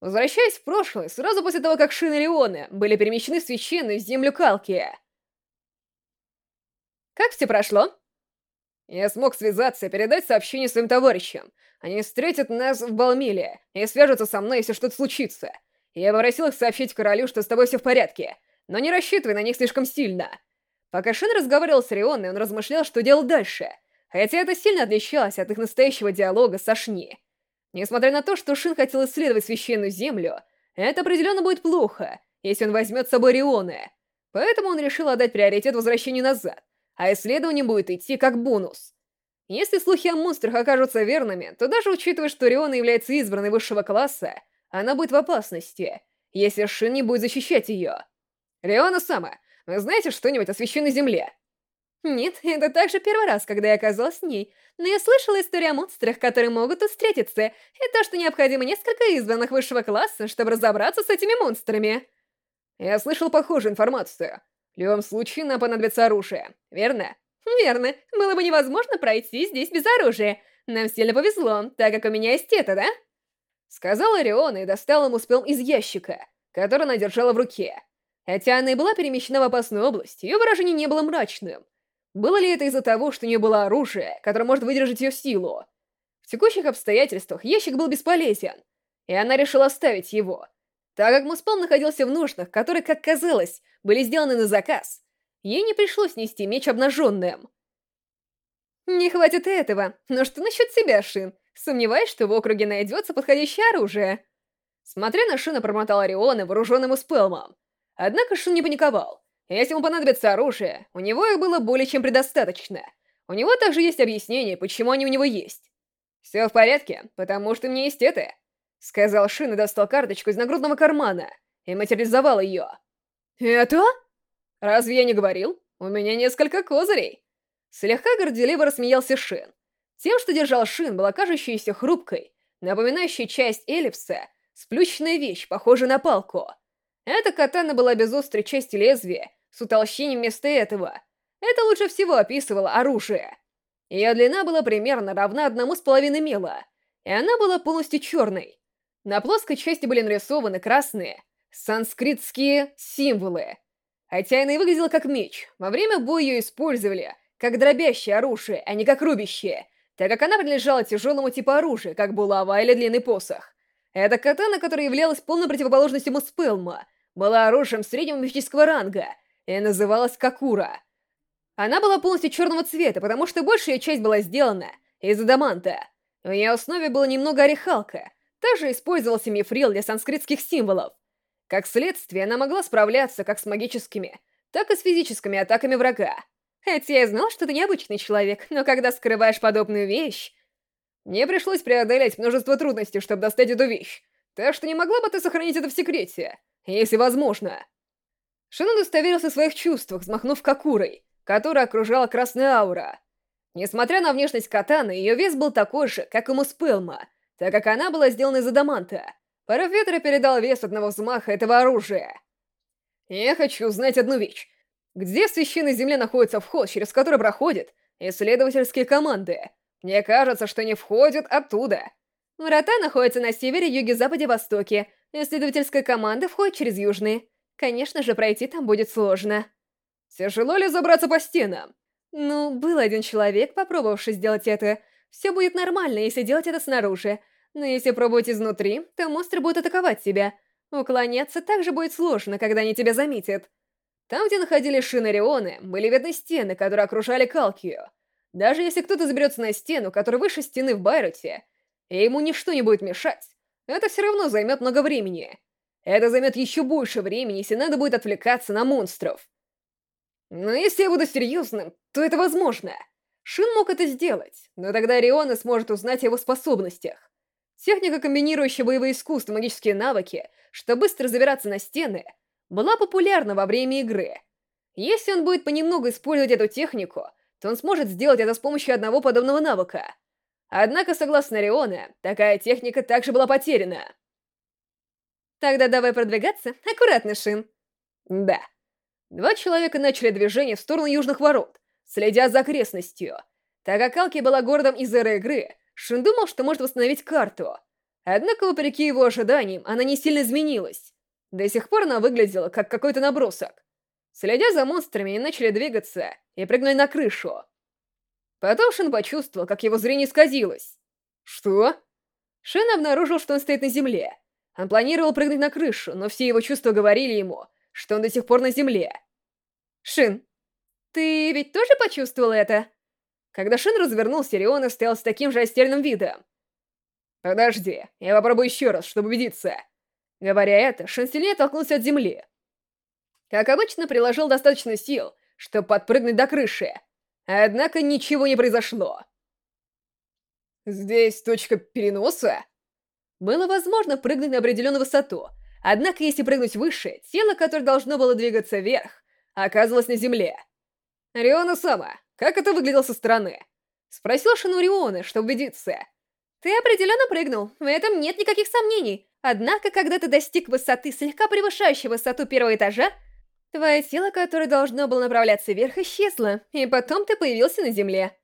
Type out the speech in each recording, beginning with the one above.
Возвращаясь в прошлое, сразу после того, как Шин и Леоны были перемещены в священную землю Калкия. Как все прошло? Я смог связаться и передать сообщение своим товарищам. Они встретят нас в Балмиле и свяжутся со мной, если что-то случится. Я попросил их сообщить королю, что с тобой все в порядке, но не рассчитывай на них слишком сильно. Пока Шин разговаривал с Рионой, он размышлял, что делать дальше, хотя это сильно отличалось от их настоящего диалога с Ашни. Несмотря на то, что Шин хотел исследовать священную землю, это определенно будет плохо, если он возьмет с собой Рионы. Поэтому он решил отдать приоритет возвращению назад, а исследование будет идти как бонус. Если слухи о монстрах окажутся верными, то даже учитывая, что Риона является избранной высшего класса, она будет в опасности, если Шин не будет защищать ее. Риона Сама, вы знаете что-нибудь о священной земле? Нет, это также первый раз, когда я оказалась с ней. Но я слышала историю о монстрах, которые могут тут встретиться, и то, что необходимо несколько избранных высшего класса, чтобы разобраться с этими монстрами. Я слышал похожую информацию. В любом случае, нам понадобится оружие, верно? Верно. Было бы невозможно пройти здесь без оружия. Нам сильно повезло, так как у меня есть это, да? Сказала Риона и достала ему спел из ящика, который она держала в руке. Хотя она и была перемещена в опасную область, ее выражение не было мрачным. Было ли это из-за того, что у нее было оружие, которое может выдержать ее силу? В текущих обстоятельствах ящик был бесполезен, и она решила оставить его. Так как Муспал находился в ножнах, которые, как казалось, были сделаны на заказ, ей не пришлось нести меч обнаженным. «Не хватит этого, но что насчет себя, Шин? Сомневаюсь, что в округе найдется подходящее оружие». Смотря на Шина, промотал Ориона, вооруженным Успелмом. Однако Шин не паниковал. Если ему понадобится оружие, у него их было более чем предостаточно. У него также есть объяснение, почему они у него есть. «Все в порядке, потому что мне есть это», — сказал Шин и достал карточку из нагрудного кармана и материализовал ее. «Это?» «Разве я не говорил? У меня несколько козырей!» Слегка горделиво рассмеялся Шин. Тем, что держал Шин, была кажущаяся хрупкой, напоминающей часть эллипса, сплющенная вещь, похожая на палку. Эта катана была без острой части лезвия, с утолщением вместо этого. Это лучше всего описывало оружие. Ее длина была примерно равна одному с половиной мела, и она была полностью черной. На плоской части были нарисованы красные санскритские символы. Хотя она и выглядела как меч, во время боя ее использовали как дробящее оружие, а не как рубящее, так как она принадлежала тяжелому типу оружия, как булава или длинный посох. Это катана, которая являлась полной противоположностью Муспелма, была оружием среднего мифического ранга и называлась Какура. Она была полностью черного цвета, потому что большая часть была сделана из адаманта. В ее основе было немного орехалка. Также использовался мифрил для санскритских символов. Как следствие, она могла справляться как с магическими, так и с физическими атаками врага. Хотя я знал, что ты необычный человек, но когда скрываешь подобную вещь... Мне пришлось преодолеть множество трудностей, чтобы достать эту вещь. Так что не могла бы ты сохранить это в секрете? если возможно. Шинон удостоверился в своих чувствах, взмахнув Какурой, которая окружала красная аура. Несмотря на внешность катаны, ее вес был такой же, как и Муспелма, так как она была сделана из адаманта. Порыв ветра передал вес одного взмаха этого оружия. Я хочу узнать одну вещь. Где в священной земле находится вход, через который проходят исследовательские команды? Мне кажется, что они входят оттуда. Врата находятся на севере, юге, западе, востоке, Исследовательская команда входит через южные. Конечно же, пройти там будет сложно. Тяжело ли забраться по стенам? Ну, был один человек, попробовавший сделать это. Все будет нормально, если делать это снаружи. Но если пробовать изнутри, то монстры будут атаковать тебя. Уклоняться также будет сложно, когда они тебя заметят. Там, где находились шины Рионы, были видны стены, которые окружали Калкию. Даже если кто-то заберется на стену, которая выше стены в Байроте, и ему ничто не будет мешать, это все равно займет много времени. Это займет еще больше времени, если надо будет отвлекаться на монстров. Но если я буду серьезным, то это возможно. Шин мог это сделать, но тогда Риона сможет узнать о его способностях. Техника, комбинирующая боевые искусства и магические навыки, чтобы быстро забираться на стены, была популярна во время игры. Если он будет понемногу использовать эту технику, то он сможет сделать это с помощью одного подобного навыка — Однако, согласно Риона, такая техника также была потеряна. Тогда давай продвигаться. Аккуратно, Шин. Да. Два человека начали движение в сторону южных ворот, следя за окрестностью. Так как Алки была городом из эры игры, Шин думал, что может восстановить карту. Однако, вопреки его ожиданиям, она не сильно изменилась. До сих пор она выглядела как какой-то набросок. Следя за монстрами, они начали двигаться и прыгнули на крышу. Потом Шин почувствовал, как его зрение исказилось. Что? Шин обнаружил, что он стоит на земле. Он планировал прыгнуть на крышу, но все его чувства говорили ему, что он до сих пор на земле. Шин, ты ведь тоже почувствовал это? Когда Шин развернулся, Риона стоял с таким же растерянным видом. «Подожди, я попробую еще раз, чтобы убедиться». Говоря это, Шин сильнее оттолкнулся от земли. Как обычно, приложил достаточно сил, чтобы подпрыгнуть до крыши. Однако ничего не произошло. Здесь точка переноса? Было возможно прыгнуть на определенную высоту, однако если прыгнуть выше, тело, которое должно было двигаться вверх, оказывалось на земле. Риона сама, как это выглядело со стороны? Спросил Шану Рионы, чтобы убедиться. Ты определенно прыгнул, в этом нет никаких сомнений. Однако, когда ты достиг высоты, слегка превышающей высоту первого этажа, Твое тело, которое должно было направляться вверх, исчезло, и потом ты появился на земле.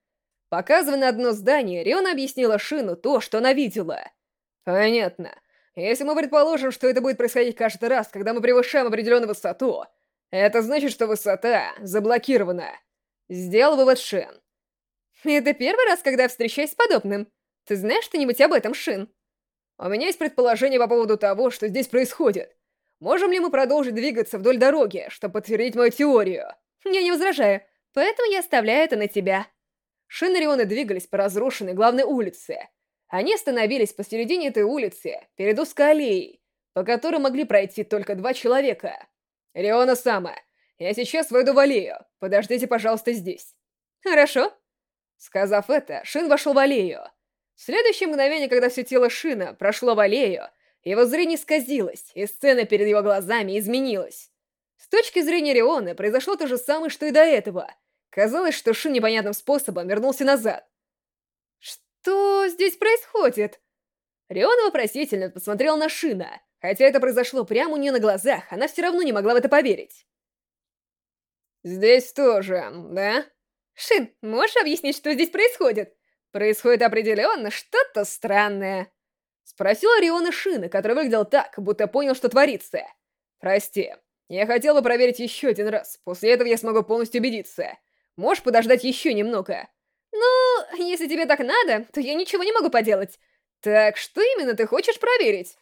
Показывая на одно здание, Риона объяснила Шину то, что она видела. Понятно. Если мы предположим, что это будет происходить каждый раз, когда мы превышаем определенную высоту, это значит, что высота заблокирована. Сделал вывод Шин. Это первый раз, когда я встречаюсь с подобным. Ты знаешь что-нибудь об этом, Шин? У меня есть предположение по поводу того, что здесь происходит. Можем ли мы продолжить двигаться вдоль дороги, чтобы подтвердить мою теорию? Я не возражаю, поэтому я оставляю это на тебя. Шин и Рионы двигались по разрушенной главной улице. Они остановились посередине этой улицы, перед узкой аллеей, по которой могли пройти только два человека. Риона Сама, я сейчас войду в аллею. Подождите, пожалуйста, здесь. Хорошо. Сказав это, Шин вошел в аллею. В следующее мгновение, когда все тело Шина прошло в аллею, его зрение исказилось, и сцена перед его глазами изменилась. С точки зрения Риона произошло то же самое, что и до этого. Казалось, что Шин непонятным способом вернулся назад. «Что здесь происходит?» Риона вопросительно посмотрел на Шина. Хотя это произошло прямо у нее на глазах, она все равно не могла в это поверить. «Здесь тоже, да?» «Шин, можешь объяснить, что здесь происходит?» «Происходит определенно что-то странное». Спросил Ориона Шина, который выглядел так, будто понял, что творится. «Прости, я хотел бы проверить еще один раз. После этого я смогу полностью убедиться. Можешь подождать еще немного?» «Ну, если тебе так надо, то я ничего не могу поделать. Так что именно ты хочешь проверить?»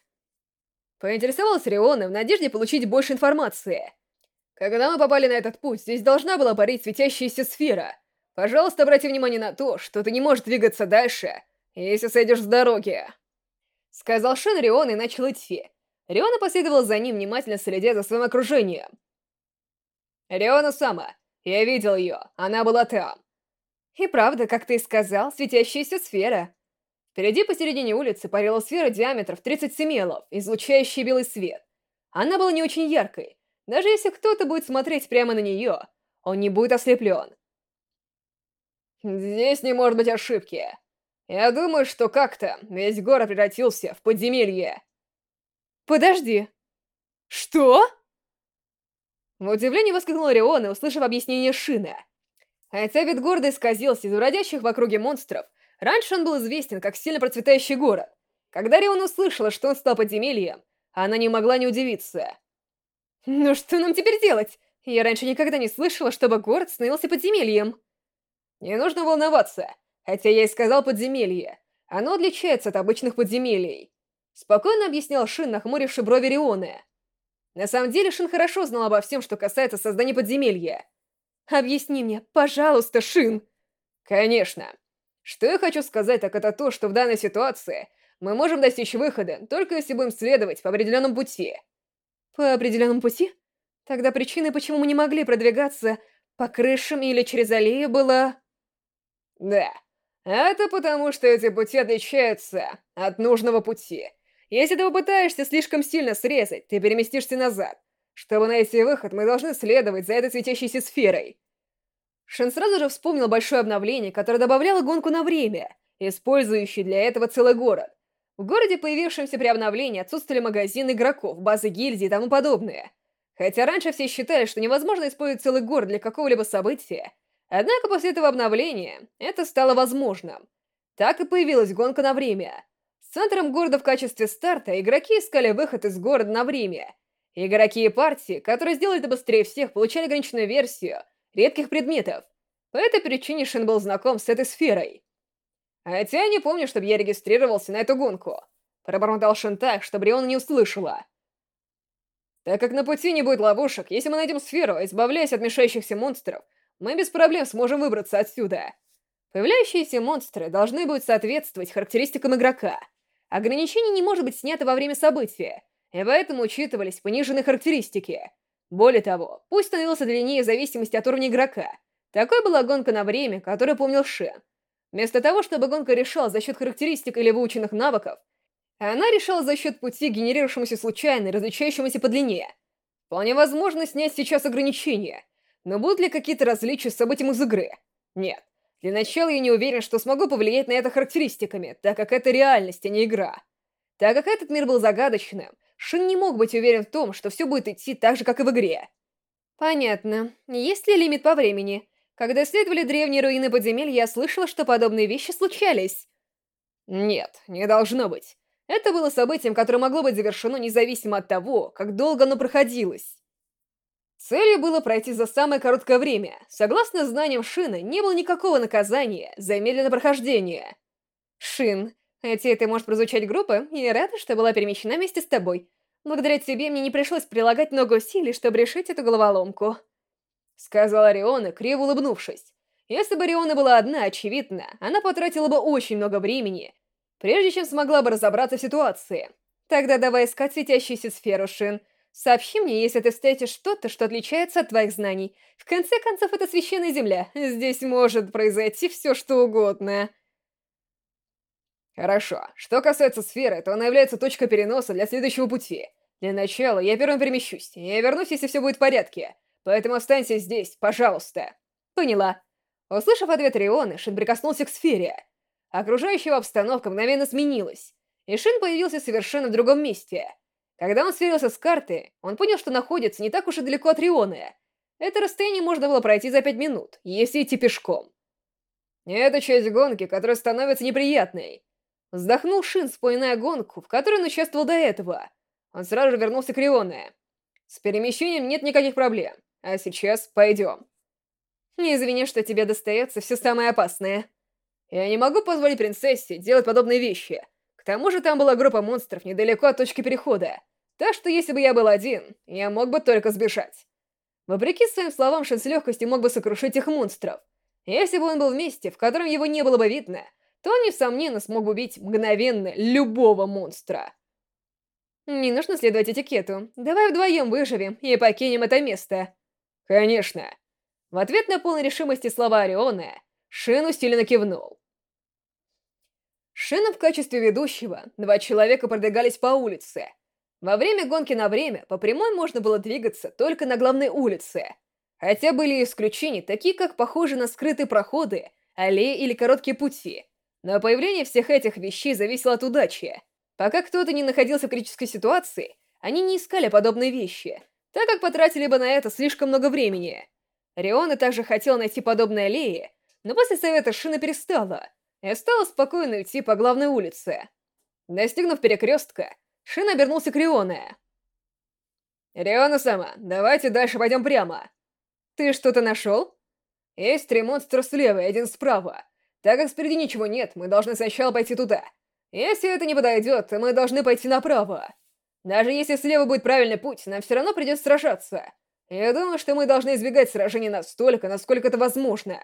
Поинтересовалась Риона в надежде получить больше информации. Когда мы попали на этот путь, здесь должна была парить светящаяся сфера. Пожалуйста, обрати внимание на то, что ты не можешь двигаться дальше, если сойдешь с дороги. Сказал Шен Рион и начал идти. Риона последовал за ним, внимательно следя за своим окружением. «Риона Сама, я видел ее, она была там». «И правда, как ты и сказал, светящаяся сфера». Впереди посередине улицы парила сфера диаметром в 37 элов, излучающая белый свет. Она была не очень яркой. Даже если кто-то будет смотреть прямо на нее, он не будет ослеплен. «Здесь не может быть ошибки», я думаю, что как-то весь город превратился в подземелье. Подожди. Что? В удивлении воскликнул Риона, услышав объяснение Шина. Вид города исказился из уродящих в округе монстров, раньше он был известен как сильно процветающий город. Когда Рион услышала, что он стал подземельем, она не могла не удивиться. «Ну что нам теперь делать? Я раньше никогда не слышала, чтобы город становился подземельем». «Не нужно волноваться. Хотя я и сказал подземелье, оно отличается от обычных подземелий. Спокойно объяснял Шин, нахмуривший брови Рионы. На самом деле Шин хорошо знал обо всем, что касается создания подземелья. «Объясни мне, пожалуйста, Шин!» «Конечно. Что я хочу сказать, так это то, что в данной ситуации мы можем достичь выхода, только если будем следовать по определенному пути». «По определенному пути? Тогда причиной, почему мы не могли продвигаться по крышам или через аллею, была...» «Да, это потому, что эти пути отличаются от нужного пути. Если ты попытаешься слишком сильно срезать, ты переместишься назад. Чтобы найти выход, мы должны следовать за этой светящейся сферой. Шин сразу же вспомнил большое обновление, которое добавляло гонку на время, использующий для этого целый город. В городе, появившемся при обновлении, отсутствовали магазины игроков, базы гильдии и тому подобное. Хотя раньше все считали, что невозможно использовать целый город для какого-либо события, Однако после этого обновления это стало возможным. Так и появилась гонка на время. Центром города в качестве старта игроки искали выход из города на время. Игроки и партии, которые сделали это быстрее всех, получали ограниченную версию редких предметов. По этой причине Шин был знаком с этой сферой. «Хотя я не помню, чтобы я регистрировался на эту гонку», — пробормотал Шин так, чтобы Риона не услышала. «Так как на пути не будет ловушек, если мы найдем сферу, избавляясь от мешающихся монстров, мы без проблем сможем выбраться отсюда. Появляющиеся монстры должны будут соответствовать характеристикам игрока. Ограничение не может быть снято во время события, и поэтому учитывались пониженные характеристики. Более того, пусть становился длиннее в зависимости от уровня игрока. Такой была гонка на время, которую помнил Шен. Вместо того, чтобы гонка решала за счет характеристик или выученных навыков, она решала за счет пути, генерировавшемуся случайно и различающемуся по длине. Вполне возможно снять сейчас ограничения, но будут ли какие-то различия с событием из игры? Нет. Для начала я не уверен, что смогу повлиять на это характеристиками, так как это реальность, а не игра. Так как этот мир был загадочным, Шин не мог быть уверен в том, что все будет идти так же, как и в игре. Понятно. Есть ли лимит по времени? Когда исследовали древние руины подземелья, я слышала, что подобные вещи случались. Нет, не должно быть. Это было событием, которое могло быть завершено независимо от того, как долго оно проходилось. Целью было пройти за самое короткое время. Согласно знаниям Шина, не было никакого наказания за медленное прохождение. Шин, хотя это может прозвучать грубо, я рада, что была перемещена вместе с тобой. Благодаря тебе мне не пришлось прилагать много усилий, чтобы решить эту головоломку. Сказала Риона, криво улыбнувшись. Если бы Риона была одна, очевидно, она потратила бы очень много времени, прежде чем смогла бы разобраться в ситуации. Тогда давай искать светящуюся сферу, Шин. Сообщи мне, если ты встретишь что-то, что отличается от твоих знаний. В конце концов, это священная земля. Здесь может произойти все, что угодно. Хорошо. Что касается сферы, то она является точкой переноса для следующего пути. Для начала я первым перемещусь. Я вернусь, если все будет в порядке. Поэтому останься здесь, пожалуйста. Поняла. Услышав ответ Рионы, Шин прикоснулся к сфере. Окружающая обстановка мгновенно сменилась, и Шин появился совершенно в другом месте — когда он сверился с карты, он понял, что находится не так уж и далеко от Рионы. Это расстояние можно было пройти за пять минут, если идти пешком. Это часть гонки, которая становится неприятной. Вздохнул Шин, вспоминая гонку, в которой он участвовал до этого. Он сразу же вернулся к Рионе. С перемещением нет никаких проблем. А сейчас пойдем. Не извини, что тебе достается все самое опасное. Я не могу позволить принцессе делать подобные вещи. К тому же там была группа монстров недалеко от точки перехода, так что если бы я был один, я мог бы только сбежать. Вопреки своим словам, Шин с легкостью мог бы сокрушить их монстров. Если бы он был в месте, в котором его не было бы видно, то несомненно, смог убить мгновенно любого монстра. Не нужно следовать этикету. Давай вдвоем выживем и покинем это место. Конечно. В ответ на полной решимости слова Ориона, Шин усиленно кивнул. Шина в качестве ведущего, два человека продвигались по улице. Во время гонки на время по прямой можно было двигаться только на главной улице. Хотя были исключения, такие как похожие на скрытые проходы, аллеи или короткие пути. Но появление всех этих вещей зависело от удачи. Пока кто-то не находился в критической ситуации, они не искали подобные вещи, так как потратили бы на это слишком много времени. Риона также хотел найти подобные аллеи, но после совета Шина перестала — и стала спокойно идти по главной улице. Достигнув перекрестка, Шин обернулся к Рионе. «Риона сама, давайте дальше пойдем прямо». «Ты что-то нашел?» «Есть три монстра слева и один справа. Так как спереди ничего нет, мы должны сначала пойти туда. Если это не подойдет, то мы должны пойти направо. Даже если слева будет правильный путь, нам все равно придется сражаться. Я думаю, что мы должны избегать сражений настолько, насколько это возможно».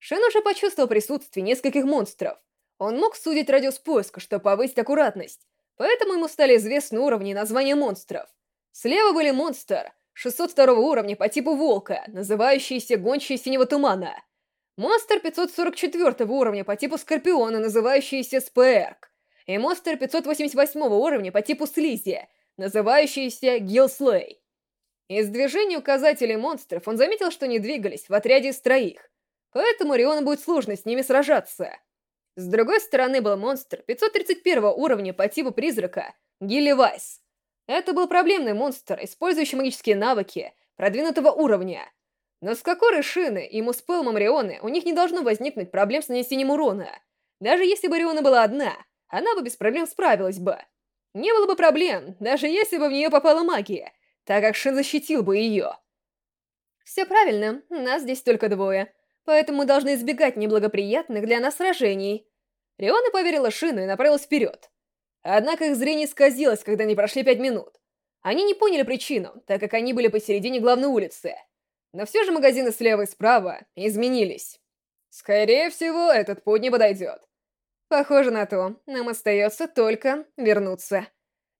Шен уже почувствовал присутствие нескольких монстров. Он мог судить радиус поиска, чтобы повысить аккуратность, поэтому ему стали известны уровни и названия монстров. Слева были монстр 602 уровня по типу волка, называющийся гончий синего тумана. Монстр 544 уровня по типу скорпиона, называющийся спэрк. И монстр 588 уровня по типу слизи, называющийся гилслей. Из движения указателей монстров он заметил, что они двигались в отряде из троих. Поэтому Риону будет сложно с ними сражаться. С другой стороны был монстр 531 уровня по типу призрака Гилли Вайс. Это был проблемный монстр, использующий магические навыки продвинутого уровня. Но с Кокорой Шины и Муспелмом Рионы у них не должно возникнуть проблем с нанесением урона. Даже если бы Риона была одна, она бы без проблем справилась бы. Не было бы проблем, даже если бы в нее попала магия, так как Шин защитил бы ее. Все правильно, нас здесь только двое, поэтому мы должны избегать неблагоприятных для нас сражений. Риона поверила Шину и направилась вперед. Однако их зрение исказилось, когда они прошли пять минут. Они не поняли причину, так как они были посередине главной улицы. Но все же магазины слева и справа изменились. Скорее всего, этот путь не подойдет. Похоже на то, нам остается только вернуться.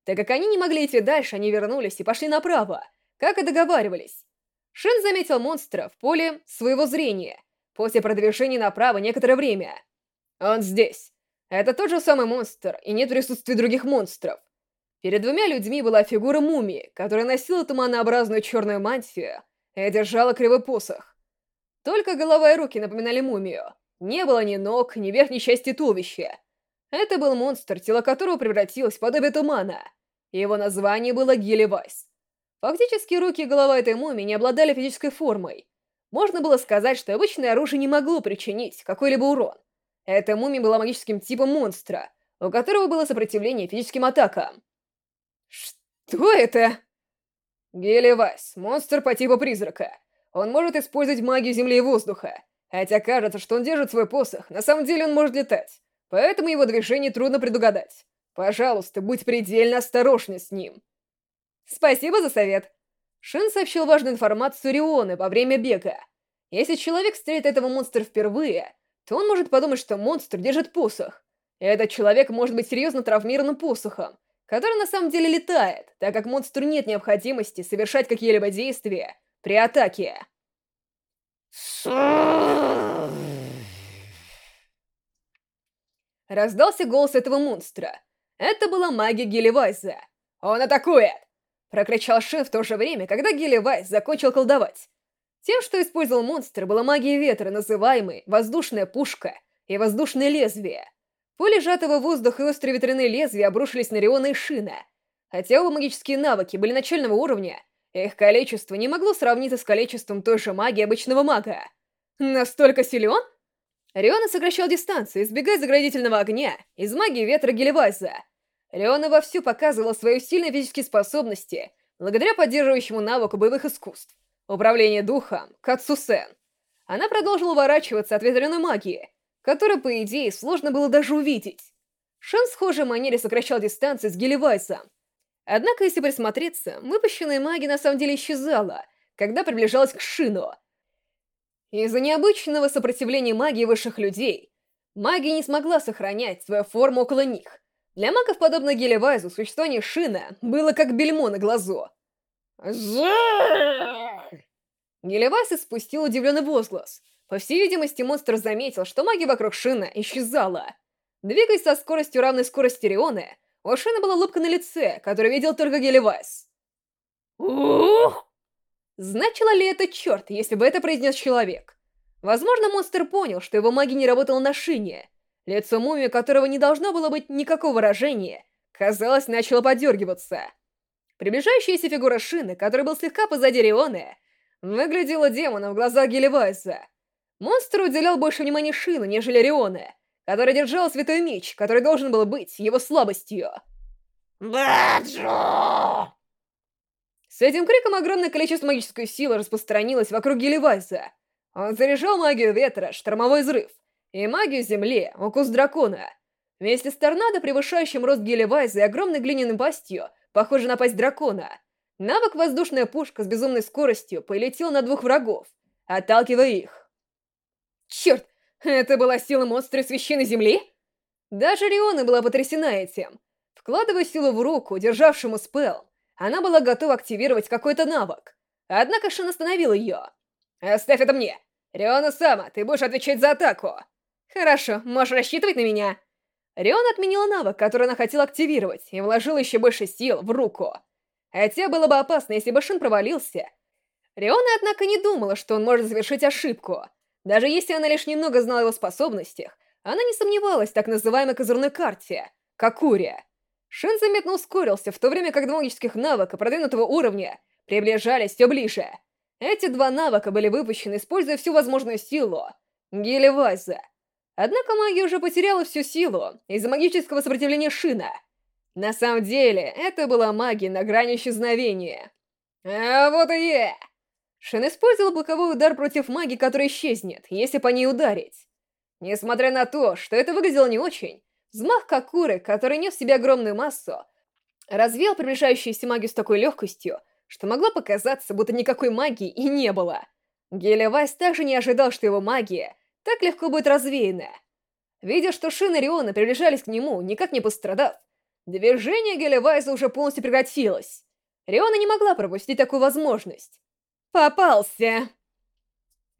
Так как они не могли идти дальше, они вернулись и пошли направо, как и договаривались. Шин заметил монстра в поле своего зрения, после продвижения направо некоторое время. Он здесь. Это тот же самый монстр, и нет присутствия других монстров. Перед двумя людьми была фигура мумии, которая носила туманообразную черную мантию и держала кривой посох. Только голова и руки напоминали мумию. Не было ни ног, ни верхней части туловища. Это был монстр, тело которого превратилось в подобие тумана. Его название было Гилливайс. Фактически руки и голова этой мумии не обладали физической формой. Можно было сказать, что обычное оружие не могло причинить какой-либо урон. Эта мумия была магическим типом монстра, у которого было сопротивление физическим атакам. Что это? Гелевайс, монстр по типу призрака. Он может использовать магию земли и воздуха. Хотя кажется, что он держит свой посох, на самом деле он может летать. Поэтому его движение трудно предугадать. Пожалуйста, будь предельно осторожна с ним. Спасибо за совет. Шин сообщил важную информацию Рионы во время бега. Если человек встретит этого монстра впервые, то он может подумать, что монстр держит посох. Этот человек может быть серьезно травмированным посохом, который на самом деле летает, так как монстру нет необходимости совершать какие-либо действия при атаке. Раздался голос этого монстра. Это была магия Гелевайза. «Он атакует!» Прокричал Шин в то же время, когда Гелевайз закончил колдовать. Тем, что использовал монстр, была магия ветра, называемой «воздушная пушка» и «воздушное лезвие». Поле сжатого воздуха и острые ветряные лезвия обрушились на Риона и Шина. Хотя оба магические навыки были начального уровня, их количество не могло сравниться с количеством той же магии обычного мага. Настолько силен? Риона сокращал дистанцию, избегая заградительного огня из магии ветра Гелевайза. Риона вовсю показывала свои сильные физические способности благодаря поддерживающему навыку боевых искусств. Управление духом Кацусен. Она продолжила уворачиваться от ветряной магии, которую, по идее, сложно было даже увидеть. Шан в схожей манере сокращал дистанцию с Гелевайсом, Однако, если присмотреться, выпущенная магия на самом деле исчезала, когда приближалась к Шину. Из-за необычного сопротивления магии высших людей, магия не смогла сохранять свою форму около них. Для магов, подобно Гелевайзу, существование Шина было как бельмо на глазу. Гелевайз испустил удивленный возглас. По всей видимости, монстр заметил, что магия вокруг Шина исчезала. Двигаясь со скоростью равной скорости Риона, у Шина была улыбка на лице, которую видел только Гелевайс. Ух! Значило ли это черт, если бы это произнес человек? Возможно, монстр понял, что его магия не работала на Шине. Лицо мумии, которого не должно было быть никакого выражения, казалось, начало подергиваться. Приближающаяся фигура Шины, который был слегка позади Рионы, выглядела демоном в глазах Гелевайса. Монстр уделял больше внимания Шину, нежели Рионе, который держал святой меч, который должен был быть его слабостью. Баджо! С этим криком огромное количество магической силы распространилось вокруг Гелевайза. Он заряжал магию ветра, штормовой взрыв, и магию земли, укус дракона. Вместе с торнадо, превышающим рост Гелевайза и огромной глиняной пастью, похожей на пасть дракона, навык «Воздушная пушка» с безумной скоростью полетел на двух врагов, отталкивая их. Черт, это была сила монстра священной земли? Даже Риона была потрясена этим. Вкладывая силу в руку, державшему спел, она была готова активировать какой-то навык. Однако Шин остановил ее. «Оставь это мне! Риона Сама, ты будешь отвечать за атаку!» «Хорошо, можешь рассчитывать на меня!» Риона отменила навык, который она хотела активировать, и вложила еще больше сил в руку. Хотя было бы опасно, если бы Шин провалился. Риона, однако, не думала, что он может завершить ошибку — даже если она лишь немного знала его способностях, она не сомневалась в так называемой козырной карте — Какурия. Шин заметно ускорился, в то время как два магических навыка продвинутого уровня приближались все ближе. Эти два навыка были выпущены, используя всю возможную силу Гелевайза. Однако магия уже потеряла всю силу из-за магического сопротивления Шина. На самом деле, это была магия на грани исчезновения. А вот и я! Шин использовал боковой удар против магии, которая исчезнет, если по ней ударить. Несмотря на то, что это выглядело не очень, взмах Какуры, который нес в себе огромную массу, развеял приближающуюся магию с такой легкостью, что могло показаться, будто никакой магии и не было. Гелевайс также не ожидал, что его магия так легко будет развеяна. Видя, что Шин и Риона приближались к нему, никак не пострадав, движение Гелевайза уже полностью прекратилось. Риона не могла пропустить такую возможность. Попался!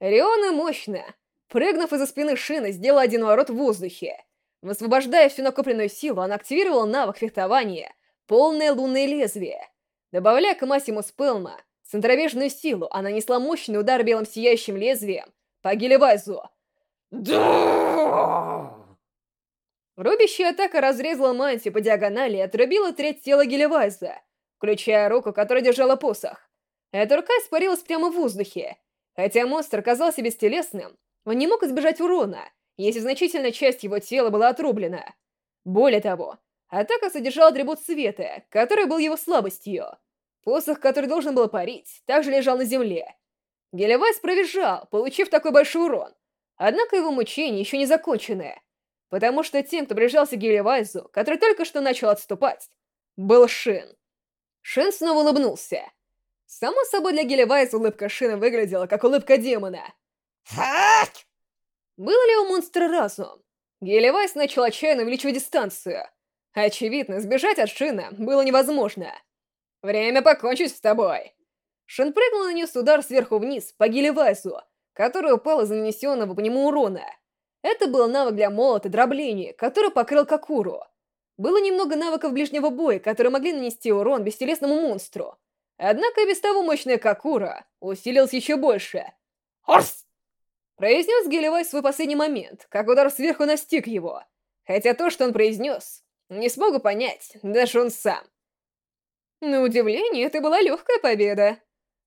Риона мощно, прыгнув из-за спины Шина, сделала один ворот в воздухе. Высвобождая всю накопленную силу, она активировала навык фехтования «Полное лунное лезвие». Добавляя к Массиму Спелма центробежную силу, она несла мощный удар белым сияющим лезвием по Гелевайзу. Да! Рубящая атака разрезала мантию по диагонали и отрубила треть тела Гелевайза, включая руку, которая держала посох. Эта рука испарилась прямо в воздухе. Хотя монстр казался бестелесным, он не мог избежать урона, если значительная часть его тела была отрублена. Более того, атака содержала атрибут света, который был его слабостью. Посох, который должен был парить, также лежал на земле. Гелевайс провизжал, получив такой большой урон. Однако его мучения еще не закончены, потому что тем, кто приближался к Гелевайзу, который только что начал отступать, был Шин. Шин снова улыбнулся. Само собой, для Гелевайза улыбка Шина выглядела как улыбка демона. Фак! Был ли у монстра разум? Гелевайс начал отчаянно увеличивать дистанцию. Очевидно, сбежать от Шина было невозможно. «Время покончить с тобой!» Шин прыгнул и нанес удар сверху вниз по Гелевайсу, который упал из-за нанесенного по нему урона. Это был навык для молота дробления, который покрыл Какуру. Было немного навыков ближнего боя, которые могли нанести урон бестелесному монстру. Однако без того мощная Какура усилилась еще больше. «Хорс!» Произнес Гелевай свой последний момент, как удар сверху настиг его. Хотя то, что он произнес, не смогу понять, даже он сам. На удивление, это была легкая победа.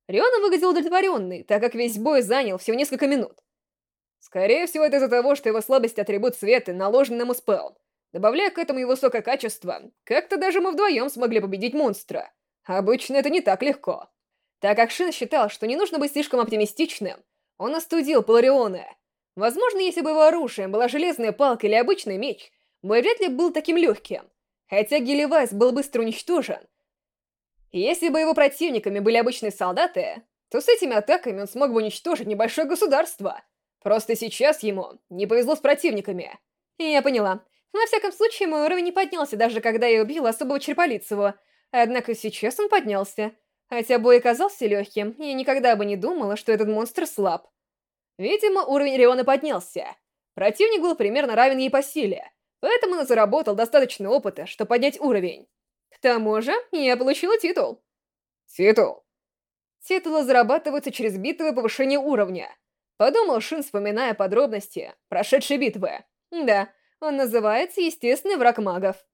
Риона выглядел удовлетворенный, так как весь бой занял всего несколько минут. Скорее всего, это из-за того, что его слабость атрибут света наложен на Муспел. Добавляя к этому и высокое качество, как-то даже мы вдвоем смогли победить монстра. Обычно это не так легко. Так как Шин считал, что не нужно быть слишком оптимистичным, он остудил Полариона. Возможно, если бы его оружием была железная палка или обычный меч, бой вряд ли был таким легким. Хотя Гелевайс был быстро уничтожен. Если бы его противниками были обычные солдаты, то с этими атаками он смог бы уничтожить небольшое государство. Просто сейчас ему не повезло с противниками. Я поняла. На всяком случае, мой уровень не поднялся, даже когда я убила особого Черполицеву. Однако сейчас он поднялся. Хотя бой оказался легким, я никогда бы не думала, что этот монстр слаб. Видимо, уровень Риона поднялся. Противник был примерно равен ей по силе, поэтому он заработал достаточно опыта, чтобы поднять уровень. К тому же, я получила титул. Титул? Титулы зарабатываются через битвы повышения уровня. Подумал Шин, вспоминая подробности прошедшей битвы. Да, он называется «Естественный враг магов».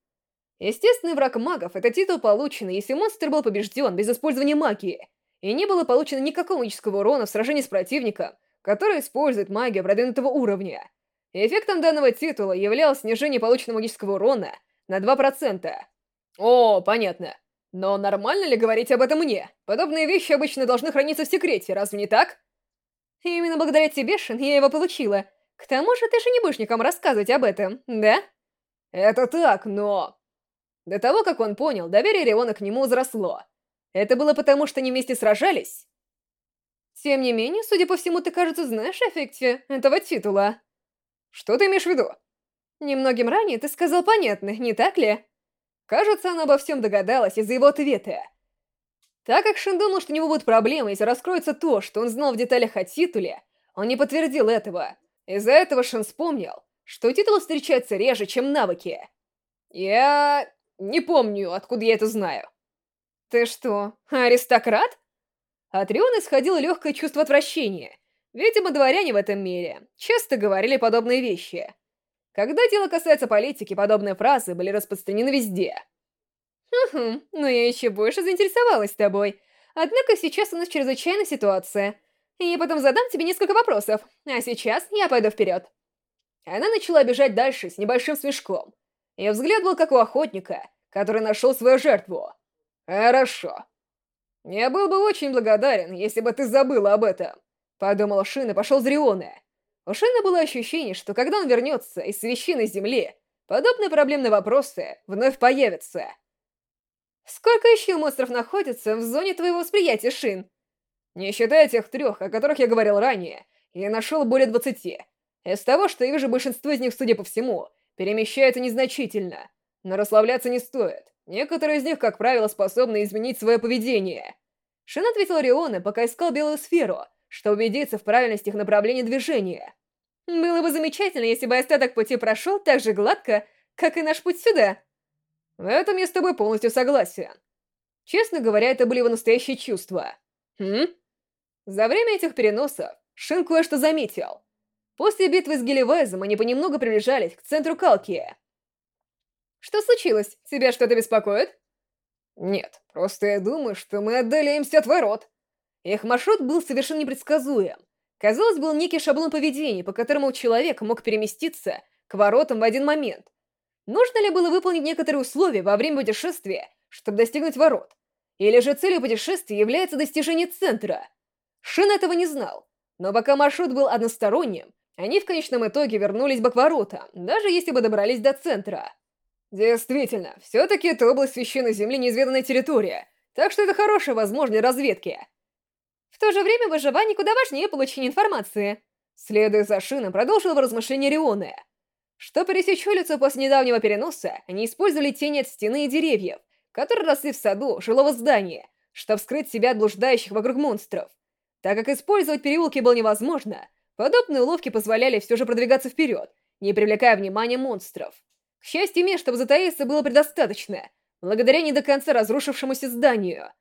Естественный враг магов — это титул, полученный, если монстр был побежден без использования магии, и не было получено никакого магического урона в сражении с противником, который использует магию продвинутого уровня. Эффектом данного титула являлось снижение полученного магического урона на 2%. О, понятно. Но нормально ли говорить об этом мне? Подобные вещи обычно должны храниться в секрете, разве не так? Именно благодаря тебе, Шин, я его получила. К тому же ты же не будешь никому рассказывать об этом, да? Это так, но... До того, как он понял, доверие Риона к нему возросло. Это было потому, что они вместе сражались? Тем не менее, судя по всему, ты, кажется, знаешь о эффекте этого титула. Что ты имеешь в виду? Немногим ранее ты сказал понятно, не так ли? Кажется, она обо всем догадалась из-за его ответа. Так как Шин думал, что у него будут проблемы, если раскроется то, что он знал в деталях о титуле, он не подтвердил этого. Из-за этого Шин вспомнил, что титулы встречаются реже, чем навыки. Я... Не помню, откуда я это знаю. Ты что, аристократ? От Риона исходило легкое чувство отвращения. Видимо, дворяне в этом мире часто говорили подобные вещи. Когда дело касается политики, подобные фразы были распространены везде. Угу, но я еще больше заинтересовалась тобой. Однако сейчас у нас чрезвычайная ситуация. И я потом задам тебе несколько вопросов, а сейчас я пойду вперед. Она начала бежать дальше с небольшим смешком. Ее взгляд был как у охотника, который нашел свою жертву. «Хорошо. Я был бы очень благодарен, если бы ты забыла об этом», — подумал Шин и пошел за Рионе. У Шина было ощущение, что когда он вернется из священной земли, подобные проблемные вопросы вновь появятся. «Сколько еще монстров находится в зоне твоего восприятия, Шин?» «Не считая тех трех, о которых я говорил ранее, я нашел более двадцати. Из того, что я вижу, большинство из них, судя по всему, перемещается незначительно. Но расслабляться не стоит. Некоторые из них, как правило, способны изменить свое поведение. Шин ответил Риона, пока искал белую сферу, что убедиться в правильности их направления движения. Было бы замечательно, если бы остаток пути прошел так же гладко, как и наш путь сюда. В этом я с тобой полностью согласен. Честно говоря, это были его настоящие чувства. Хм? За время этих переносов Шин кое-что заметил. После битвы с Гелевайзом они понемногу приближались к центру Калки. «Что случилось? Тебя что-то беспокоит?» «Нет, просто я думаю, что мы отдаляемся от ворот». Их маршрут был совершенно непредсказуем. Казалось, был некий шаблон поведения, по которому человек мог переместиться к воротам в один момент. Нужно ли было выполнить некоторые условия во время путешествия, чтобы достигнуть ворот? Или же целью путешествия является достижение центра? Шин этого не знал, но пока маршрут был односторонним, они в конечном итоге вернулись бы к воротам, даже если бы добрались до центра. Действительно, все-таки это область священной земли неизведанная территория, так что это хорошая возможность разведки. В то же время выживание куда важнее получения информации. Следуя за Шином, продолжил размышление Рионы. Что пересечь улицу после недавнего переноса, они использовали тени от стены и деревьев, которые росли в саду жилого здания, чтобы скрыть себя от блуждающих вокруг монстров. Так как использовать переулки было невозможно, подобные уловки позволяли все же продвигаться вперед, не привлекая внимания монстров. К счастью, мест, чтобы затаиться, было предостаточно, благодаря не до конца разрушившемуся зданию.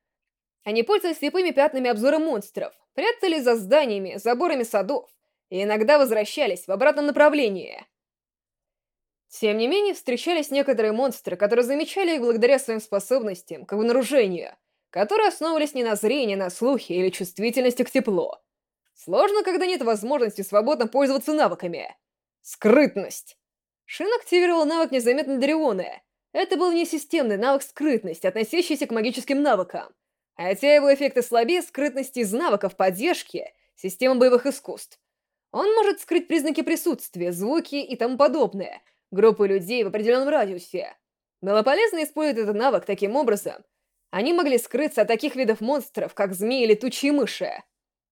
Они пользовались слепыми пятнами обзора монстров, прятались за зданиями, заборами садов и иногда возвращались в обратном направлении. Тем не менее, встречались некоторые монстры, которые замечали их благодаря своим способностям к обнаружению — которые основывались не на зрении, на слухе или чувствительности к теплу. Сложно, когда нет возможности свободно пользоваться навыками. Скрытность. Шин активировал навык незаметно Дарионы. Это был внесистемный навык скрытность, относящийся к магическим навыкам. Хотя его эффекты слабее скрытности из навыков поддержки системы боевых искусств. Он может скрыть признаки присутствия, звуки и тому подобное, группы людей в определенном радиусе. Было полезно использовать этот навык таким образом, они могли скрыться от таких видов монстров, как змеи или летучие мыши.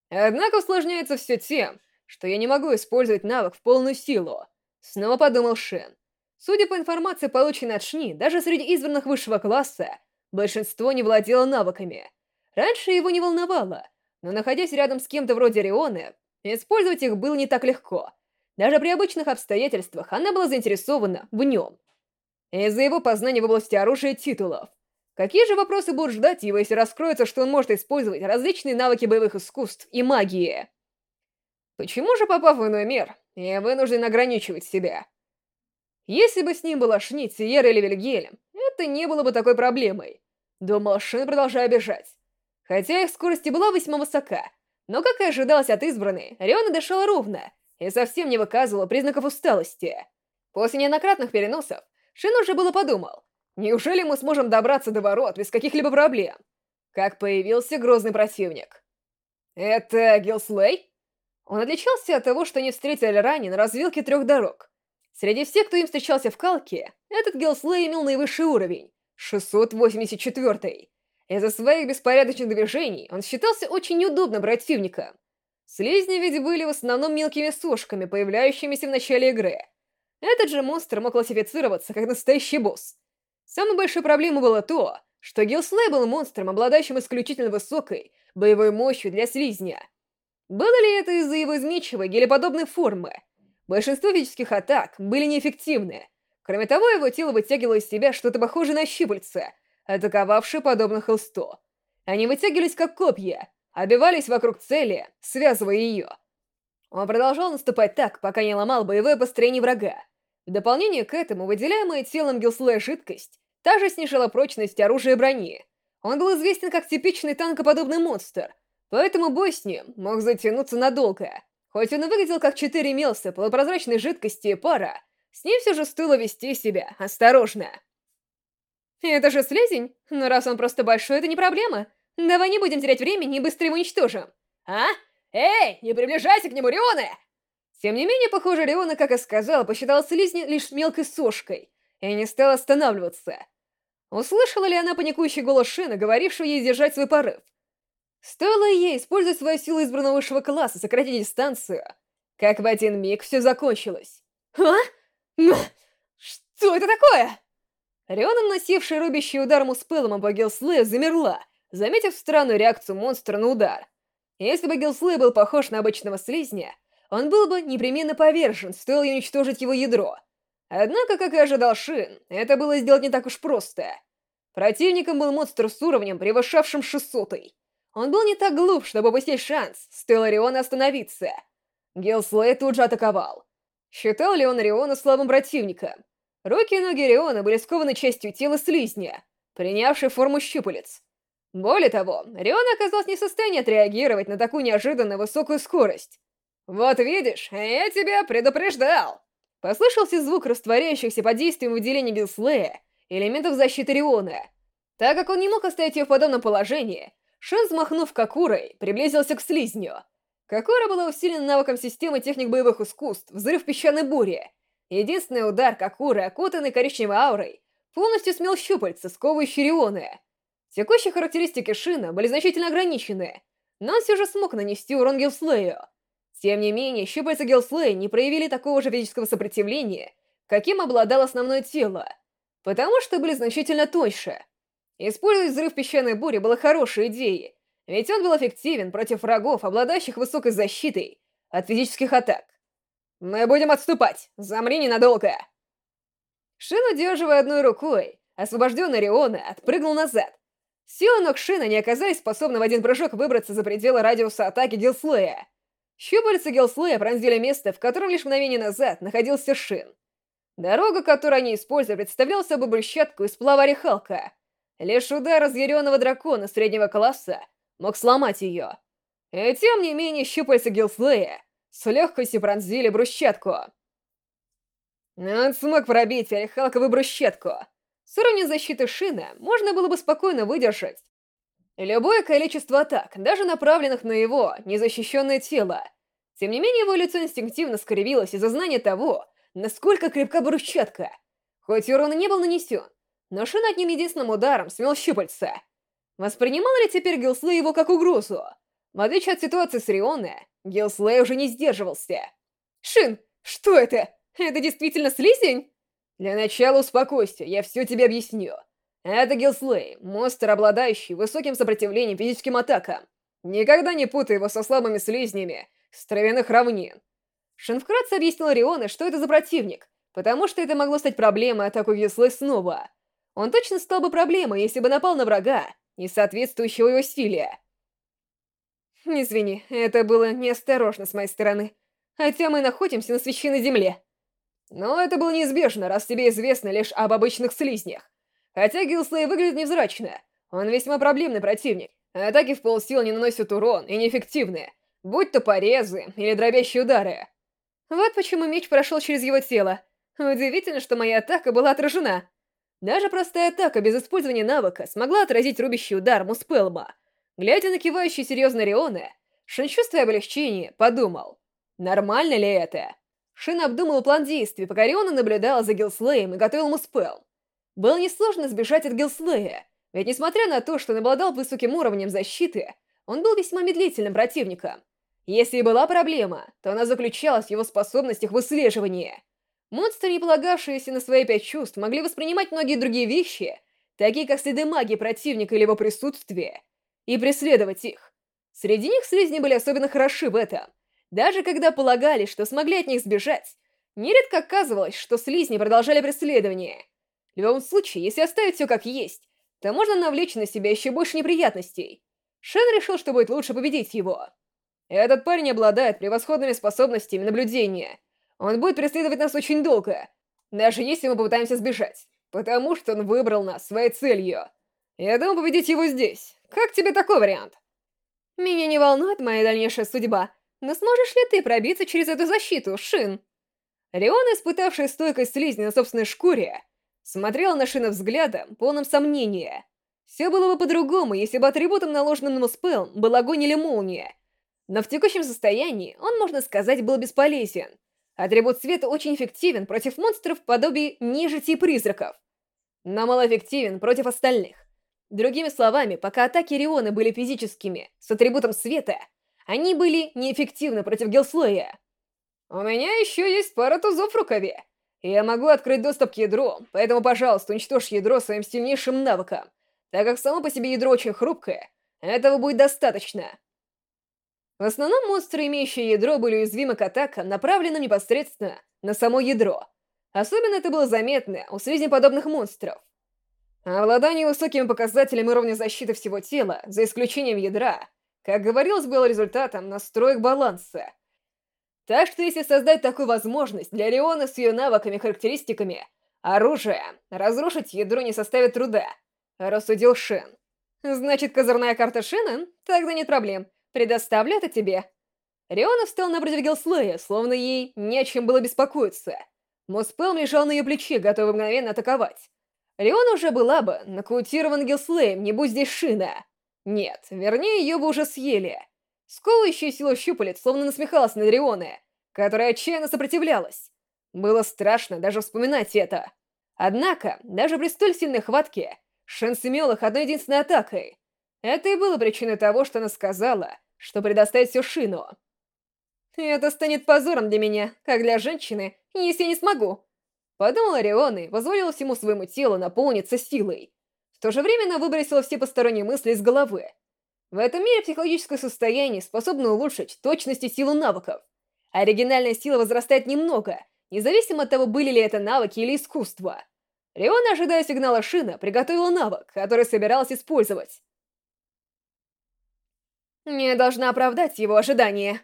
Однако усложняется все тем, что я не могу использовать навык в полную силу. Снова подумал Шен. Судя по информации, полученной от Шни, даже среди избранных высшего класса, большинство не владело навыками. Раньше его не волновало, но находясь рядом с кем-то вроде Рионы, использовать их было не так легко. Даже при обычных обстоятельствах она была заинтересована в нем. Из-за его познания в области оружия и титулов. Какие же вопросы будут ждать его, если раскроется, что он может использовать различные навыки боевых искусств и магии? Почему же, попав в иной мир, я вынужден ограничивать себя? Если бы с ним была Шнит, Сиера или Вильгельм, это не было бы такой проблемой. Думал Шин, продолжая бежать. Хотя их скорость была весьма высока, но, как и ожидалось от избранной, Риона дышала ровно и совсем не выказывала признаков усталости. После неоднократных переносов Шин уже было подумал, Неужели мы сможем добраться до ворот без каких-либо проблем? Как появился грозный противник. Это Гилслей? Он отличался от того, что они встретили ранее на развилке трех дорог. Среди всех, кто им встречался в Калке, этот Гилслей имел наивысший уровень — 684 Из-за своих беспорядочных движений он считался очень неудобным противником. Слизни ведь были в основном мелкими сошками, появляющимися в начале игры. Этот же монстр мог классифицироваться как настоящий босс — Самой большой проблемой было то, что Гилслей был монстром, обладающим исключительно высокой боевой мощью для слизня. Было ли это из-за его измечивой гелеподобной формы? Большинство физических атак были неэффективны. Кроме того, его тело вытягивало из себя что-то похожее на щупальца, атаковавшие подобно холсту. Они вытягивались как копья, обивались вокруг цели, связывая ее. Он продолжал наступать так, пока не ломал боевое построение врага. В дополнение к этому, выделяемая телом Гилслея жидкость также снижала прочность оружия и брони. Он был известен как типичный танкоподобный монстр, поэтому бой с ним мог затянуться надолго. Хоть он и выглядел как четыре мелса полупрозрачной жидкости и пара, с ним все же стоило вести себя осторожно. Это же слизень, но раз он просто большой, это не проблема. Давай не будем терять времени и быстро его уничтожим. А? Эй, не приближайся к нему, Рионе! Тем не менее, похоже, Риона, как и сказал, посчитал слизни лишь мелкой сошкой и не стал останавливаться. Услышала ли она паникующий голос Шина, говорившего ей держать свой порыв? Стоило ей использовать свою силу избранного высшего класса, сократить дистанцию, как в один миг все закончилось. А? Что это такое? Риона, носившая рубящий удар Муспелом по Гилслею, замерла, заметив странную реакцию монстра на удар. Если бы Гилслей был похож на обычного слизня, он был бы непременно повержен, стоило уничтожить его ядро. Однако, как и ожидал Шин, это было сделать не так уж просто. Противником был монстр с уровнем, превышавшим 600 -й. Он был не так глуп, чтобы упустить шанс, стоило Риона остановиться. Гилслей тут же атаковал. Считал ли он Риона слабым противником? Руки и ноги Риона были скованы частью тела слизня, принявшей форму щупалец. Более того, Рион оказался не в состоянии отреагировать на такую неожиданно высокую скорость. «Вот видишь, я тебя предупреждал!» Послышался звук растворяющихся под действием выделения Гилслея элементов защиты Риона. Так как он не мог оставить ее в подобном положении, Шин, взмахнув Какурой, приблизился к слизню. Какура была усилена навыком системы техник боевых искусств «Взрыв песчаной бури». Единственный удар Какуры, окутанный коричневой аурой, полностью смел щупальца, сковывающие Риона. Текущие характеристики Шина были значительно ограничены, но он все же смог нанести урон Гилслею. Тем не менее, щупальца Гилслея не проявили такого же физического сопротивления, каким обладало основное тело, потому что были значительно тоньше. Использовать взрыв песчаной бури было хорошей идеей, ведь он был эффективен против врагов, обладающих высокой защитой от физических атак. «Мы будем отступать! Замри ненадолго!» Шин, удерживая одной рукой, освобожденный Риона, отпрыгнул назад. Силы ног Шина не оказались способны в один прыжок выбраться за пределы радиуса атаки Гилслея. Щупальца Гилслея пронзили место, в котором лишь мгновение назад находился Шин. Дорога, которую они использовали, представляла собой брусчатку из сплава Орехалка. Лишь удар разъяренного дракона среднего класса мог сломать ее. И тем не менее щупальца Гилслея с легкостью пронзили брусчатку. Он смог пробить Орехалковую брусчатку. С уровня защиты Шина можно было бы спокойно выдержать Любое количество атак, даже направленных на его незащищенное тело. Тем не менее, его лицо инстинктивно скривилось из-за знания того, насколько крепка брусчатка. Хоть урон и не был нанесен, но Шин одним единственным ударом смел щупальца. Воспринимал ли теперь Гилслей его как угрозу? В отличие от ситуации с Рионе, Гилслей уже не сдерживался. «Шин, что это? Это действительно слизень?» «Для начала успокойся, я все тебе объясню. Это Гилслей, монстр, обладающий высоким сопротивлением физическим атакам. Никогда не путай его со слабыми слизнями с травяных равнин. Шин объяснил Рионе, что это за противник, потому что это могло стать проблемой атаку Гилслей снова. Он точно стал бы проблемой, если бы напал на врага, не соответствующего его силе. Извини, это было неосторожно с моей стороны. Хотя мы находимся на священной земле. Но это было неизбежно, раз тебе известно лишь об обычных слизнях. Хотя Гилслей выглядит невзрачно, он весьма проблемный противник. Атаки в полсил не наносят урон и неэффективны, будь то порезы или дробящие удары. Вот почему меч прошел через его тело. Удивительно, что моя атака была отражена. Даже простая атака без использования навыка смогла отразить рубящий удар Муспелма. Глядя на кивающий серьезно Риона, Шин, чувствуя облегчение, подумал, нормально ли это? Шин обдумал план действий, пока Риона наблюдала за Гилслеем и готовил Муспел. Было несложно сбежать от Гилслея, ведь несмотря на то, что он обладал высоким уровнем защиты, он был весьма медлительным противником. Если и была проблема, то она заключалась в его способностях выслеживания. Монстры, не полагавшиеся на свои пять чувств, могли воспринимать многие другие вещи, такие как следы магии противника или его присутствия, и преследовать их. Среди них слизни были особенно хороши в этом. Даже когда полагали, что смогли от них сбежать, нередко оказывалось, что слизни продолжали преследование. В любом случае, если оставить все как есть, то можно навлечь на себя еще больше неприятностей. Шен решил, что будет лучше победить его. Этот парень обладает превосходными способностями наблюдения. Он будет преследовать нас очень долго, даже если мы попытаемся сбежать, потому что он выбрал нас своей целью. Я думаю победить его здесь. Как тебе такой вариант? Меня не волнует моя дальнейшая судьба. Но сможешь ли ты пробиться через эту защиту, Шин? Рион, испытавший стойкость слизни на собственной шкуре, смотрел на Шина взглядом, полным сомнения. Все было бы по-другому, если бы атрибутом, наложенным на Муспел, был огонь или молния. Но в текущем состоянии он, можно сказать, был бесполезен. Атрибут света очень эффективен против монстров подобие нежити и призраков, но малоэффективен против остальных. Другими словами, пока атаки Риона были физическими, с атрибутом света, они были неэффективны против Гилслея. У меня еще есть пара тузов в рукаве. Я могу открыть доступ к ядру, поэтому, пожалуйста, уничтожь ядро своим сильнейшим навыком. Так как само по себе ядро очень хрупкое, этого будет достаточно. В основном монстры, имеющие ядро, были уязвимы к атакам, направленным непосредственно на само ядро. Особенно это было заметно у слизнеподобных монстров. Обладание высокими показателями уровня защиты всего тела, за исключением ядра, как говорилось, было результатом настроек баланса. Так что если создать такую возможность для Риона с ее навыками и характеристиками, оружие, разрушить ядро не составит труда, рассудил Шен. Значит, козырная карта Шена? Тогда нет проблем. Предоставлю это тебе. Риона встал напротив Гилслея, словно ей не о чем было беспокоиться. Моспелм лежал на ее плече, готовый мгновенно атаковать. Риона уже была бы нокаутирован Гилслеем, не будь здесь Шина. Нет, вернее, ее бы уже съели. Сковывающая сила щупалец словно насмехалась над Рионе, которая отчаянно сопротивлялась. Было страшно даже вспоминать это. Однако, даже при столь сильной хватке, Шен сумел их одной единственной атакой. Это и было причиной того, что она сказала, что предоставит все Шину. «Это станет позором для меня, как для женщины, если я не смогу», Подумала Риона и позволила всему своему телу наполниться силой. В то же время она выбросила все посторонние мысли из головы. В этом мире психологическое состояние способно улучшить точность и силу навыков. Оригинальная сила возрастает немного, независимо от того, были ли это навыки или искусство. Риона, ожидая сигнала Шина, приготовила навык, который собиралась использовать. Не должна оправдать его ожидания.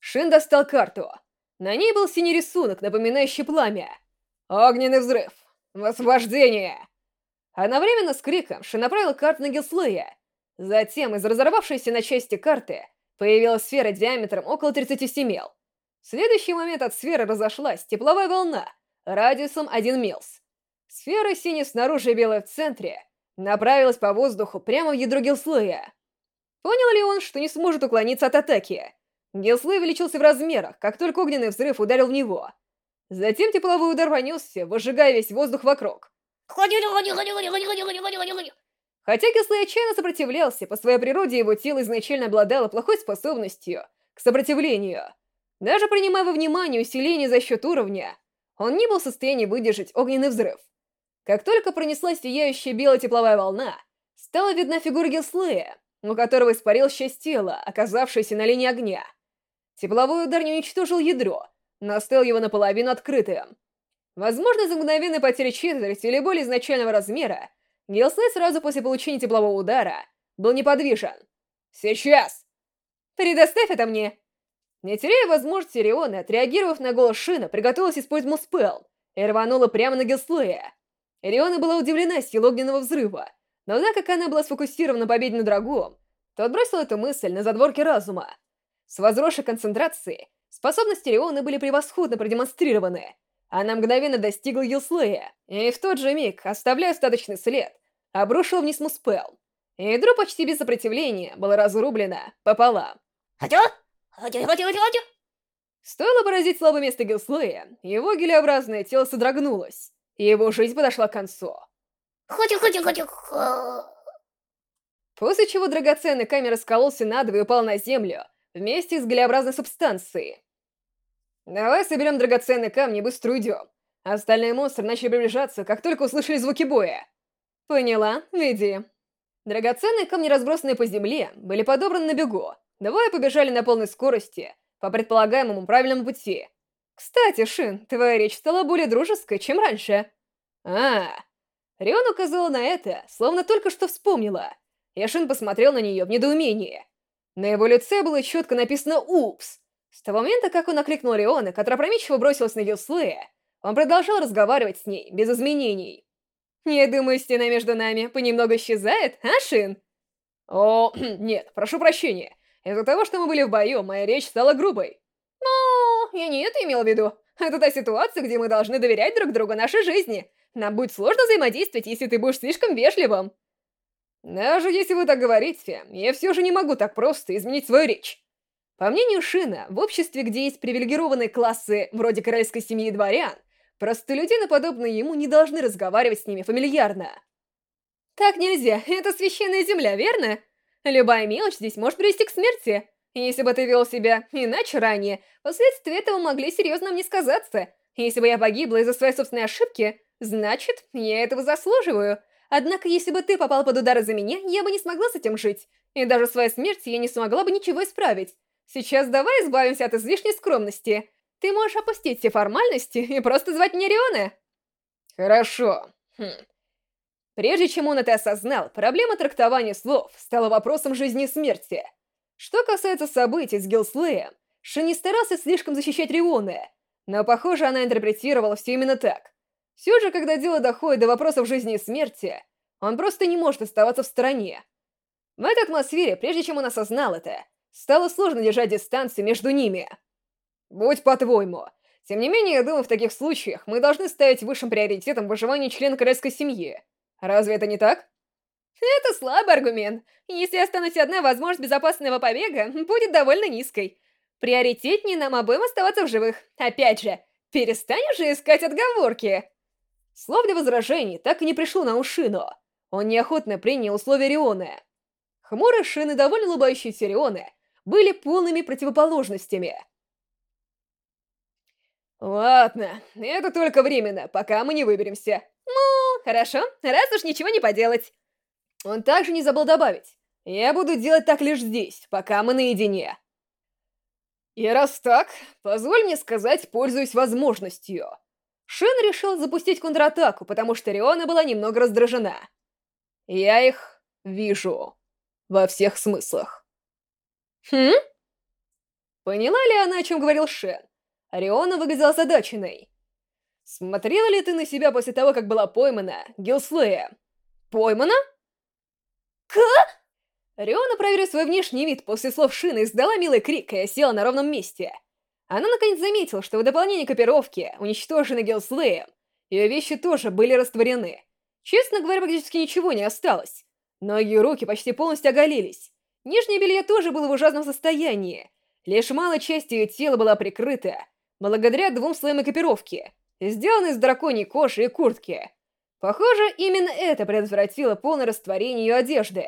Шин достал карту. На ней был синий рисунок, напоминающий пламя. Огненный взрыв! Освобождение! Одновременно с криком Ши направил карту на Гилслея. Затем из разорвавшейся на части карты появилась сфера диаметром около 37 мил. В следующий момент от сферы разошлась тепловая волна радиусом 1 милс. Сфера синяя снаружи и белая в центре направилась по воздуху прямо в ядро Гилслея. Понял ли он, что не сможет уклониться от атаки? Гилслей увеличился в размерах, как только огненный взрыв ударил в него. Затем тепловой удар понесся, выжигая весь воздух вокруг. Хотя Кислый отчаянно сопротивлялся, по своей природе его тело изначально обладало плохой способностью к сопротивлению. Даже принимая во внимание усиление за счет уровня, он не был в состоянии выдержать огненный взрыв. Как только пронеслась сияющая белая тепловая волна, стала видна фигура Геслея, у которого испарилась часть тела, оказавшаяся на линии огня. Тепловой удар не уничтожил ядро, но оставил его наполовину открытым. Возможно, из-за мгновенной потери четверти или более изначального размера, Гилслей сразу после получения теплового удара был неподвижен. «Сейчас!» «Предоставь это мне!» Не теряя возможности, Риона, отреагировав на голос Шина, приготовилась использовать спел и рванула прямо на Гилслея. Риона была удивлена силой огненного взрыва, но так как она была сфокусирована на победе над врагом, то отбросила эту мысль на задворки разума. С возросшей концентрацией способности Рионы были превосходно продемонстрированы. Она мгновенно достигла Юслея, и в тот же миг, оставляя остаточный след, обрушила вниз Муспел. Ядро почти без сопротивления было разрублено пополам. Стоило поразить слабое место Гилслея, его гелеобразное тело содрогнулось, и его жизнь подошла к концу. После чего драгоценный камень раскололся надвое и упал на землю, вместе с глеобразной субстанцией. Давай соберем драгоценные камни и быстро уйдем. Остальные монстры начали приближаться, как только услышали звуки боя. Поняла, веди. Драгоценные камни, разбросанные по земле, были подобраны на бегу. Двое побежали на полной скорости, по предполагаемому правильному пути. Кстати, Шин, твоя речь стала более дружеской, чем раньше. А, Рион указала на это, словно только что вспомнила. Яшин посмотрел на нее в недоумении. На его лице было четко написано «Упс». С того момента, как он окликнул Риона, которая опрометчиво бросилась на Гилслея, он продолжал разговаривать с ней, без изменений. «Я думаю, стена между нами понемногу исчезает, а, Шин?» «О, нет, прошу прощения. Из-за того, что мы были в бою, моя речь стала грубой. Но я не это имел в виду. Это та ситуация, где мы должны доверять друг другу нашей жизни. Нам будет сложно взаимодействовать, если ты будешь слишком вежливым. Даже если вы так говорите, я все же не могу так просто изменить свою речь. По мнению Шина, в обществе, где есть привилегированные классы вроде королевской семьи и дворян, простолюдины, подобные ему, не должны разговаривать с ними фамильярно. Так нельзя, это священная земля, верно? Любая мелочь здесь может привести к смерти. Если бы ты вел себя иначе ранее, последствия этого могли серьезно мне сказаться. Если бы я погибла из-за своей собственной ошибки, значит, я этого заслуживаю. Однако, если бы ты попал под удар из-за меня, я бы не смогла с этим жить. И даже в своей смерти я не смогла бы ничего исправить. Сейчас давай избавимся от излишней скромности. Ты можешь опустить все формальности и просто звать меня Рионе. Хорошо. Хм. Прежде чем он это осознал, проблема трактования слов стала вопросом жизни и смерти. Что касается событий с Гилслеем, Шин не старался слишком защищать Рионе, но, похоже, она интерпретировала все именно так. Все же, когда дело доходит до вопросов жизни и смерти, он просто не может оставаться в стороне. В этой атмосфере, прежде чем он осознал это, стало сложно держать дистанцию между ними. Будь по-твоему. Тем не менее, я думаю, в таких случаях мы должны ставить высшим приоритетом выживание члена королевской семьи. Разве это не так? Это слабый аргумент. Если останусь одна, возможность безопасного побега будет довольно низкой. Приоритетнее нам обоим оставаться в живых. Опять же, перестань уже искать отговорки. Слов для возражений так и не пришло на Ушино. Он неохотно принял условия Рионы. Хмурый Шин и довольно улыбающийся Рионы были полными противоположностями. Ладно, это только временно, пока мы не выберемся. Ну, хорошо, раз уж ничего не поделать. Он также не забыл добавить. Я буду делать так лишь здесь, пока мы наедине. И раз так, позволь мне сказать, пользуясь возможностью. Шин решил запустить контратаку, потому что Риона была немного раздражена. Я их вижу. Во всех смыслах. Хм? Поняла ли она, о чем говорил Шен? Риона выглядела задаченной. Смотрела ли ты на себя после того, как была поймана, Гилслея? Поймана? К? Риона, проверив свой внешний вид после слов Шины, издала милый крик и села на ровном месте. Она наконец заметила, что в дополнение к копировке, уничтоженной Гилслеем, ее вещи тоже были растворены. Честно говоря, практически ничего не осталось. Но ее руки почти полностью оголились. Нижнее белье тоже было в ужасном состоянии. Лишь малая часть ее тела была прикрыта, благодаря двум слоям экипировки, сделанной из драконьей кожи и куртки. Похоже, именно это предотвратило полное растворение ее одежды.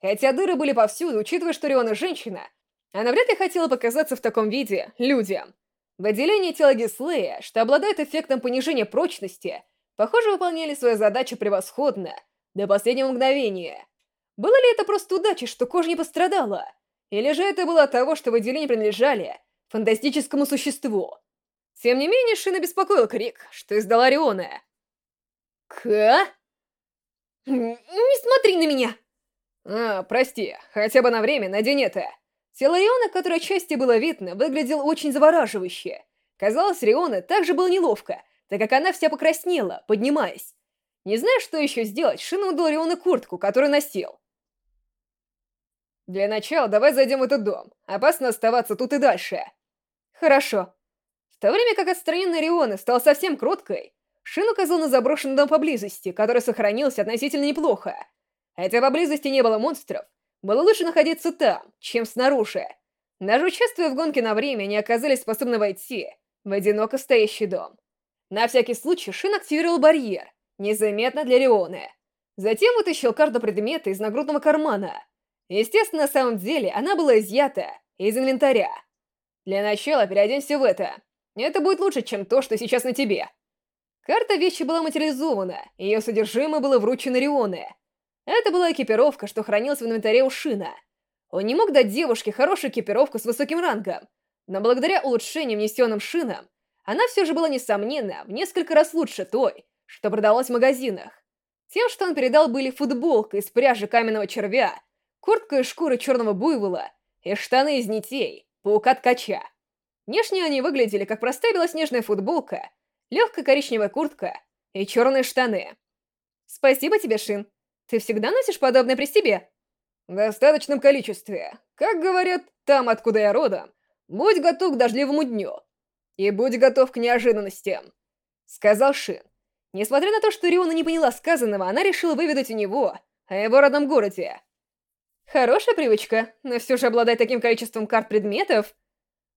Хотя дыры были повсюду, учитывая, что Риона женщина, она вряд ли хотела показаться в таком виде людям. Выделение тела Гислея, что обладает эффектом понижения прочности, похоже, выполняли свою задачу превосходно, до последнего мгновения. Было ли это просто удача, что кожа не пострадала? Или же это было от того, что выделения принадлежали фантастическому существу? Тем не менее, Шина беспокоил крик, что издала Риона. «Ка?» «Не смотри на меня!» «А, прости, хотя бы на время надень это». Тело Риона, которое отчасти было видно, выглядело очень завораживающе. Казалось, Риона также было неловко, так как она вся покраснела, поднимаясь. Не зная, что еще сделать, Шина удал Риону куртку, которую носил. «Для начала давай зайдем в этот дом. Опасно оставаться тут и дальше». «Хорошо». В то время как отстраненная Риона стала совсем кроткой, Шин указал на заброшенный дом поблизости, который сохранился относительно неплохо. Хотя поблизости не было монстров, было лучше находиться там, чем снаружи. Даже участвуя в гонке на время, они оказались способны войти в одиноко стоящий дом. На всякий случай Шин активировал барьер, незаметно для Рионы. Затем вытащил карту предмета из нагрудного кармана. Естественно, на самом деле она была изъята из инвентаря. Для начала переоденься в это. Это будет лучше, чем то, что сейчас на тебе. Карта вещи была материализована, ее содержимое было вручено Рионе. Это была экипировка, что хранилась в инвентаре у Шина. Он не мог дать девушке хорошую экипировку с высоким рангом, но благодаря улучшениям, внесенным Шином, она все же была, несомненно, в несколько раз лучше той, что продавалась в магазинах. Тем, что он передал, были футболка из пряжи каменного червя, куртка из шкуры черного буйвола и штаны из нитей, паука-ткача. Внешне они выглядели как простая белоснежная футболка, легкая коричневая куртка и черные штаны. «Спасибо тебе, Шин», ты всегда носишь подобное при себе?» В достаточном количестве. Как говорят, там, откуда я родом, будь готов к дождливому дню. И будь готов к неожиданностям. Сказал Шин. Несмотря на то, что Риона не поняла сказанного, она решила выведать у него о его родном городе. Хорошая привычка, но все же обладать таким количеством карт предметов...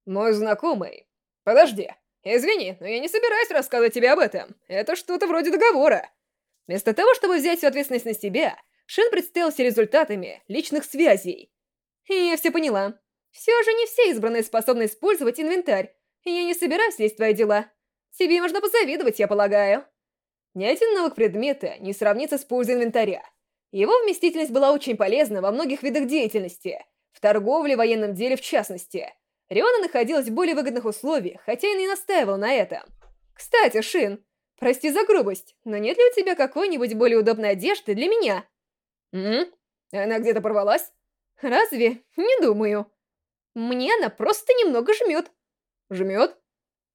Мой знакомый... Подожди, извини, но я не собираюсь рассказывать тебе об этом. Это что-то вроде договора. Вместо того, чтобы взять всю ответственность на себя, Шин представился результатами личных связей. И я все поняла. Все же не все избранные способны использовать инвентарь, и я не собираюсь лезть в твои дела. Тебе можно позавидовать, я полагаю. Ни один навык предмета не сравнится с пользой инвентаря. Его вместительность была очень полезна во многих видах деятельности, в торговле, военном деле в частности. Риона находилась в более выгодных условиях, хотя и не настаивал на этом. Кстати, Шин, прости за грубость, но нет ли у тебя какой-нибудь более удобной одежды для меня? М? Она где-то порвалась? Разве? Не думаю. Мне она просто немного жмет. Жмет?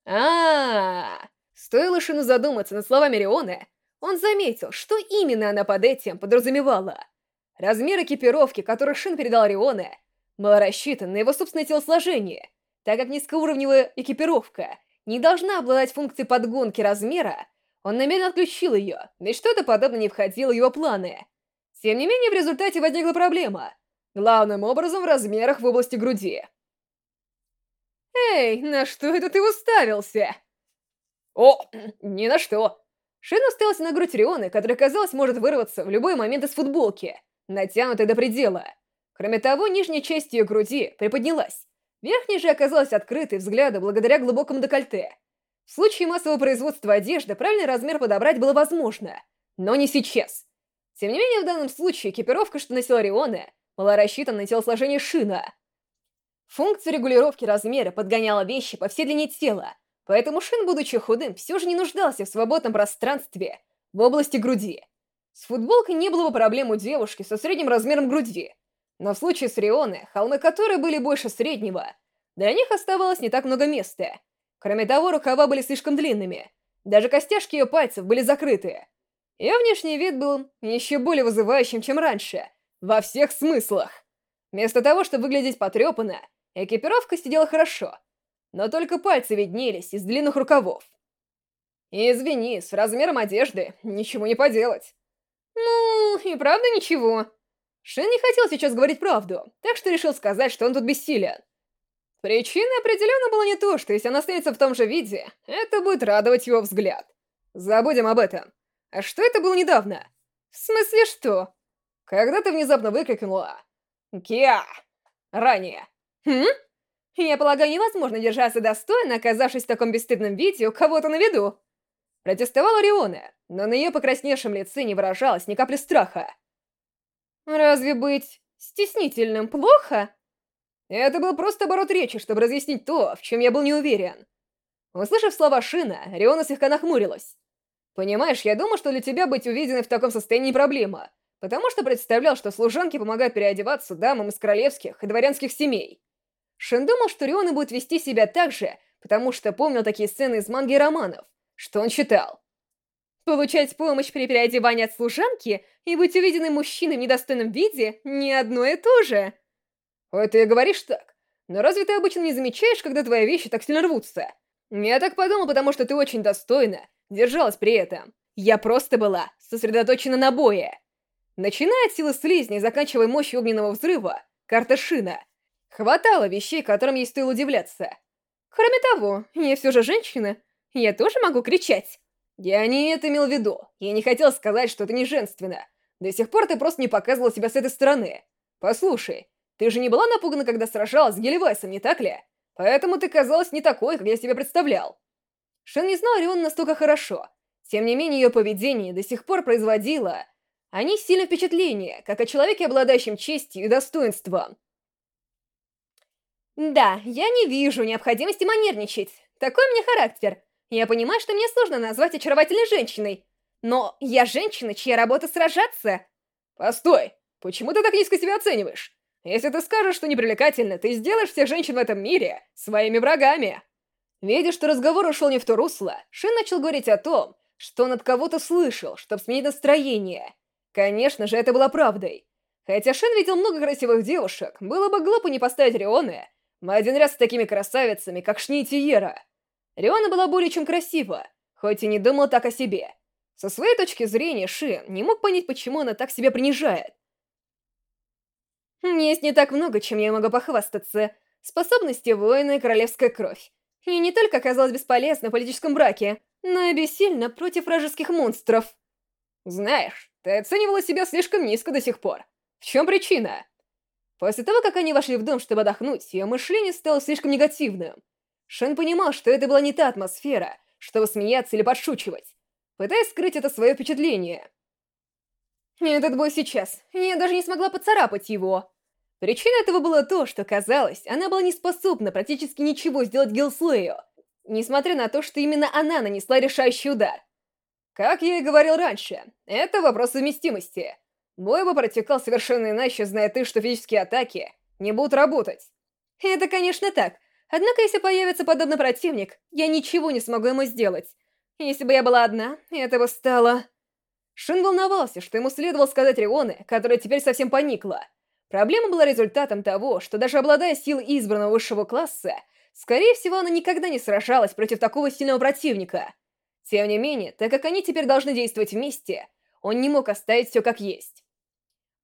А, -а, -а. Стоило Шину задуматься над словами Рионы, он заметил, что именно она под этим подразумевала. Размер экипировки, который Шин передал Рионе, был рассчитан на его собственное телосложение, так как низкоуровневая экипировка не должна обладать функцией подгонки размера, он намеренно отключил ее, ведь что-то подобное не входило в его планы. Тем не менее, в результате возникла проблема. Главным образом в размерах в области груди. «Эй, на что это ты уставился?» «О, ни на что!» Шин уставился на грудь Рионы, которая, казалось, может вырваться в любой момент из футболки, натянутой до предела. Кроме того, нижняя часть ее груди приподнялась. Верхняя же оказалась открытой взгляду благодаря глубокому декольте. В случае массового производства одежды правильный размер подобрать было возможно, но не сейчас. Тем не менее, в данном случае экипировка, что носила Риона, была рассчитана на телосложение Шина. Функция регулировки размера подгоняла вещи по всей длине тела, Поэтому Шин, будучи худым, все же не нуждался в свободном пространстве в области груди. С футболкой не было бы проблем у девушки со средним размером груди. Но в случае с Рионы, холмы которой были больше среднего, для них оставалось не так много места. Кроме того, рукава были слишком длинными. Даже костяшки ее пальцев были закрыты. Ее внешний вид был еще более вызывающим, чем раньше. Во всех смыслах. Вместо того, чтобы выглядеть потрепанно, экипировка сидела хорошо — но только пальцы виднелись из длинных рукавов. «Извини, с размером одежды ничего не поделать». «Ну, и правда ничего». Шин не хотел сейчас говорить правду, так что решил сказать, что он тут бессилен. Причиной определенно было не то, что если она останется в том же виде, это будет радовать его взгляд. Забудем об этом. А что это было недавно? В смысле что? Когда ты внезапно выкрикнула «Киа!» ранее. Хм? Я полагаю, невозможно держаться достойно, оказавшись в таком бесстыдном виде у кого-то на виду. Протестовала Риона, но на ее покрасневшем лице не выражалось ни капли страха. Разве быть стеснительным плохо? Это был просто оборот речи, чтобы разъяснить то, в чем я был не уверен. Услышав слова Шина, Риона слегка нахмурилась. «Понимаешь, я думал, что для тебя быть увиденной в таком состоянии проблема, потому что представлял, что служанки помогают переодеваться дамам из королевских и дворянских семей. Шин думал, что Риона будет вести себя так же, потому что помнил такие сцены из манги и романов, что он читал. Получать помощь при переодевании от служанки и быть увиденным мужчиной в недостойном виде — не одно и то же. Ой, ты говоришь так. Но разве ты обычно не замечаешь, когда твои вещи так сильно рвутся? Я так подумал, потому что ты очень достойна, держалась при этом. Я просто была сосредоточена на бое. Начиная от силы слизни и заканчивая мощью огненного взрыва, карта Шина — Хватало вещей, которым ей стоило удивляться. Кроме того, я все же женщина, я тоже могу кричать. Я не это имел в виду. Я не хотел сказать, что это не женственно. До сих пор ты просто не показывала себя с этой стороны. Послушай, ты же не была напугана, когда сражалась с Гелевайсом, не так ли? Поэтому ты казалась не такой, как я себе представлял. Шен не знал Орион настолько хорошо. Тем не менее, ее поведение до сих пор производило... Они сильное впечатление, как о человеке, обладающем честью и достоинством. Да, я не вижу необходимости манерничать. Такой у меня характер. Я понимаю, что мне сложно назвать очаровательной женщиной. Но я женщина, чья работа сражаться. Постой, почему ты так низко себя оцениваешь? Если ты скажешь, что непривлекательно, ты сделаешь всех женщин в этом мире своими врагами. Видя, что разговор ушел не в то русло, Шин начал говорить о том, что он от кого-то слышал, чтобы сменить настроение. Конечно же, это было правдой. Хотя Шин видел много красивых девушек, было бы глупо не поставить Рионы один раз с такими красавицами, как Шни и Тиера. Риона была более чем красива, хоть и не думал так о себе. Со своей точки зрения, Шин не мог понять, почему она так себя принижает. Есть не так много, чем я могу похвастаться. Способности воина и королевская кровь. И не только оказалась бесполезна в политическом браке, но и бессильна против вражеских монстров. Знаешь, ты оценивала себя слишком низко до сих пор. В чем причина? После того, как они вошли в дом, чтобы отдохнуть, ее мышление стало слишком негативным. Шен понимал, что это была не та атмосфера, чтобы смеяться или подшучивать, пытаясь скрыть это свое впечатление. Этот бой сейчас, я даже не смогла поцарапать его. Причина этого было то, что, казалось, она была не способна практически ничего сделать Гилслею, несмотря на то, что именно она нанесла решающий удар. Как я и говорил раньше, это вопрос совместимости. Бой бы протекал совершенно иначе, зная ты, что физические атаки не будут работать. Это, конечно, так. Однако, если появится подобный противник, я ничего не смогу ему сделать. Если бы я была одна, этого стало... Шин волновался, что ему следовало сказать Рионе, которая теперь совсем поникла. Проблема была результатом того, что даже обладая силой избранного высшего класса, скорее всего, она никогда не сражалась против такого сильного противника. Тем не менее, так как они теперь должны действовать вместе, он не мог оставить все как есть.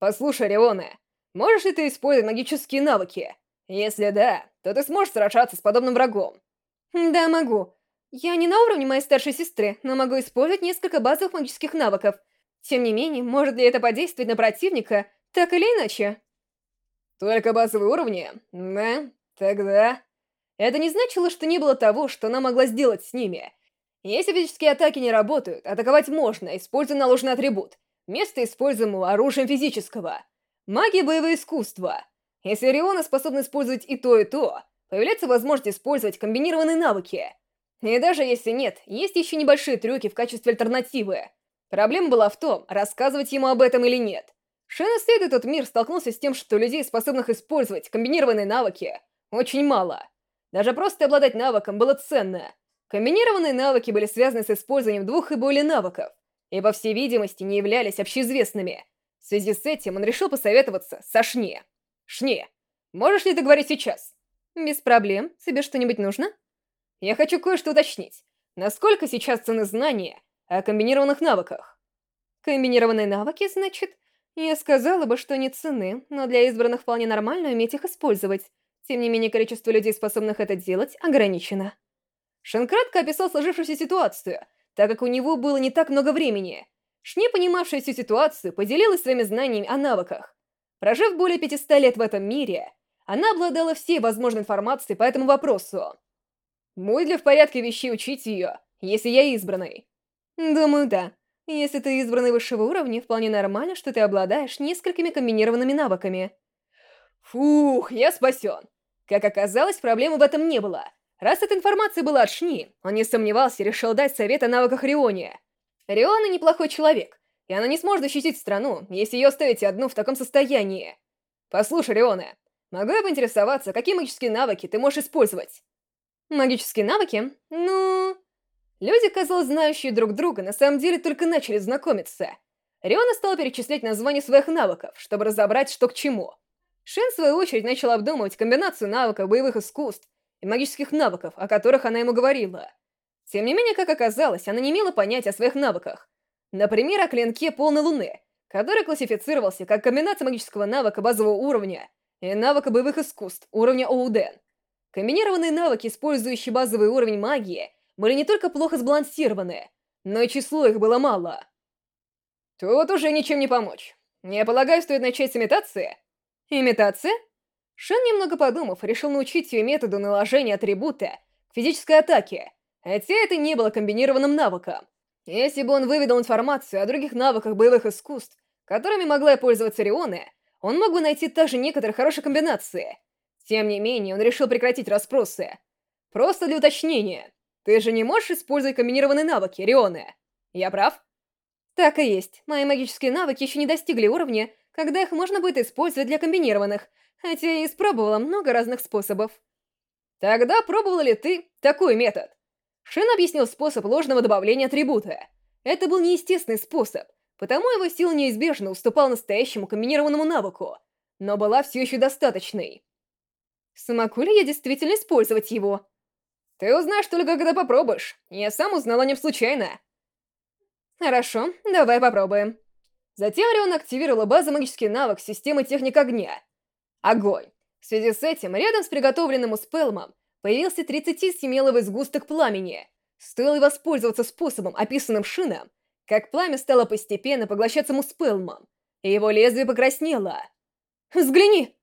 Послушай, Рионе, можешь ли ты использовать магические навыки? Если да, то ты сможешь сражаться с подобным врагом. Да, могу. Я не на уровне моей старшей сестры, но могу использовать несколько базовых магических навыков. Тем не менее, может ли это подействовать на противника, так или иначе? Только базовые уровни? Да, тогда... Это не значило, что не было того, что она могла сделать с ними. Если физические атаки не работают, атаковать можно, используя наложенный атрибут. Место, используемого оружием физического. Магия боевое искусство. Если Риона способна использовать и то, и то, появляется возможность использовать комбинированные навыки. И даже если нет, есть еще небольшие трюки в качестве альтернативы. Проблема была в том, рассказывать ему об этом или нет. Шен, исследуя тот мир, столкнулся с тем, что людей, способных использовать комбинированные навыки, очень мало. Даже просто обладать навыком было ценно. Комбинированные навыки были связаны с использованием двух и более навыков и, по всей видимости, не являлись общеизвестными. В связи с этим он решил посоветоваться со Шне. «Шне, можешь ли ты говорить сейчас?» «Без проблем. Тебе что-нибудь нужно?» «Я хочу кое-что уточнить. Насколько сейчас цены знания о комбинированных навыках?» «Комбинированные навыки, значит?» Я сказала бы, что не цены, но для избранных вполне нормально уметь их использовать. Тем не менее, количество людей, способных это делать, ограничено. Шен кратко описал сложившуюся ситуацию, так как у него было не так много времени. Шне, понимавшая всю ситуацию, поделилась своими знаниями о навыках. Прожив более 500 лет в этом мире, она обладала всей возможной информацией по этому вопросу. Будет ли в порядке вещей учить ее, если я избранный? Думаю, да. Если ты избранный высшего уровня, вполне нормально, что ты обладаешь несколькими комбинированными навыками. Фух, я спасен. Как оказалось, проблемы в этом не было. Раз эта информация была от Шни, он не сомневался и решил дать совет о навыках Рионе. Риона неплохой человек, и она не сможет защитить страну, если ее оставить одну в таком состоянии. Послушай, Риона, могу я поинтересоваться, какие магические навыки ты можешь использовать? Магические навыки? Ну... Люди, казалось, знающие друг друга, на самом деле только начали знакомиться. Риона стала перечислять названия своих навыков, чтобы разобрать, что к чему. Шин, в свою очередь, начал обдумывать комбинацию навыков боевых искусств и магических навыков, о которых она ему говорила. Тем не менее, как оказалось, она не имела понятия о своих навыках. Например, о клинке полной луны, который классифицировался как комбинация магического навыка базового уровня и навыка боевых искусств уровня Оуден. Комбинированные навыки, использующие базовый уровень магии, были не только плохо сбалансированы, но и число их было мало. Тут уже ничем не помочь. Я полагаю, стоит начать с имитации? Имитация? Шен, немного подумав, решил научить ее методу наложения атрибута к физической атаке, хотя это не было комбинированным навыком. Если бы он выведал информацию о других навыках боевых искусств, которыми могла пользоваться Рионе, он мог бы найти также некоторые хорошие комбинации. Тем не менее, он решил прекратить расспросы. Просто для уточнения. Ты же не можешь использовать комбинированные навыки, Рионе? Я прав? Так и есть. Мои магические навыки еще не достигли уровня, когда их можно будет использовать для комбинированных, хотя я испробовала много разных способов. Тогда пробовала ли ты такой метод? Шин объяснил способ ложного добавления атрибута. Это был неестественный способ, потому его сила неизбежно уступала настоящему комбинированному навыку, но была все еще достаточной. Смогу ли я действительно использовать его? Ты узнаешь только, когда попробуешь. Я сам узнал о нем случайно. Хорошо, давай попробуем. Затем Рион активировала базовый магический навык системы техник огня. Огонь. В связи с этим, рядом с приготовленным успелмом появился 37-меловый сгусток пламени. Стоило воспользоваться способом, описанным шином, как пламя стало постепенно поглощаться муспелмом, и его лезвие покраснело. «Взгляни!»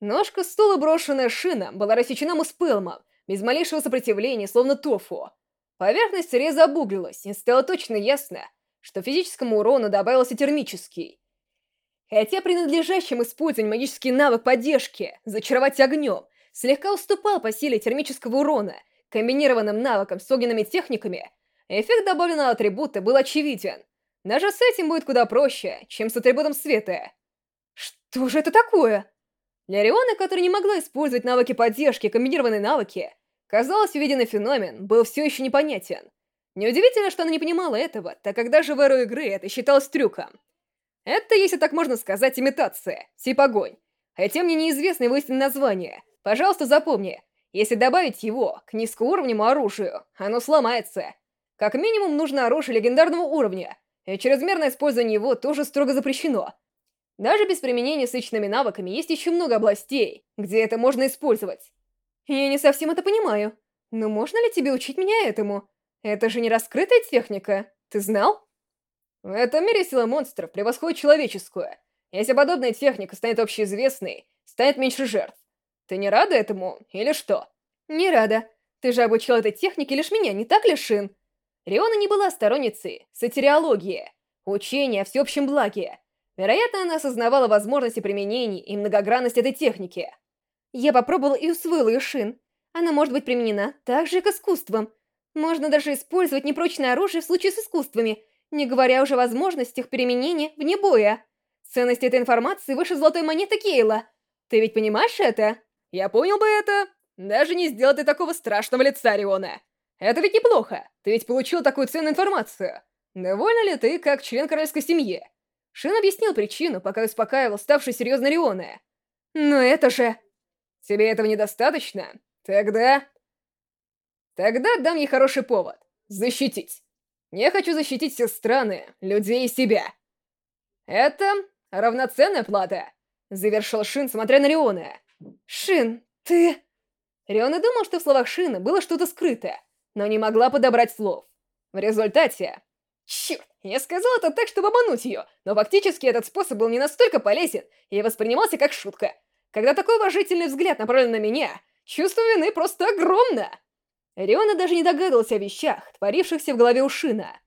Ножка стула, брошенная шином, была рассечена муспелмом, без малейшего сопротивления, словно тофу. Поверхность реза обуглилась, и стало точно ясно, что физическому урону добавился термический. Хотя при надлежащем использовании магический навык поддержки «Зачаровать огнем» слегка уступал по силе термического урона комбинированным навыком с огненными техниками, эффект добавленного атрибута был очевиден. Даже с этим будет куда проще, чем с атрибутом света. Что же это такое? Для Риона, которая не могла использовать навыки поддержки, комбинированные навыки, казалось, увиденный феномен был все еще непонятен. Неудивительно, что она не понимала этого, так как даже в эру игры это считалось трюком. Это, если так можно сказать, имитация, типа огонь. Хотя мне неизвестно его истинное название. Пожалуйста, запомни, если добавить его к низкоуровневому оружию, оно сломается. Как минимум, нужно оружие легендарного уровня, и чрезмерное использование его тоже строго запрещено. Даже без применения с личными навыками есть еще много областей, где это можно использовать. Я не совсем это понимаю. Но можно ли тебе учить меня этому? Это же не раскрытая техника. Ты знал? В этом мире сила монстров превосходит человеческую. Если подобная техника станет общеизвестной, станет меньше жертв. Ты не рада этому, или что? Не рада. Ты же обучил этой технике лишь меня, не так ли, Шин? Риона не была сторонницей сатириологии, учения о всеобщем благе. Вероятно, она осознавала возможности применений и многогранность этой техники. Я попробовала и усвоила ее Шин. Она может быть применена так же, как искусством. Можно даже использовать непрочное оружие в случае с искусствами, не говоря уже о возможностях применения вне боя. Ценность этой информации выше золотой монеты Кейла. Ты ведь понимаешь это? Я понял бы это. Даже не сделал ты такого страшного лица, Риона. Это ведь неплохо. Ты ведь получил такую ценную информацию. Довольна ли ты, как член королевской семьи? Шин объяснил причину, пока успокаивал ставший серьезно Риона. Но это же... Тебе этого недостаточно? Тогда... Тогда дам ей хороший повод. Защитить. Я хочу защитить все страны, людей и себя. Это равноценная плата, завершил Шин, смотря на Риона. Шин, ты... Риона думал, что в словах Шина было что-то скрытое, но не могла подобрать слов. В результате... Черт, я сказал это так, чтобы обмануть ее, но фактически этот способ был не настолько полезен и воспринимался как шутка. Когда такой уважительный взгляд направлен на меня, чувство вины просто огромно. Риона даже не догадывался о вещах, творившихся в голове у Шина.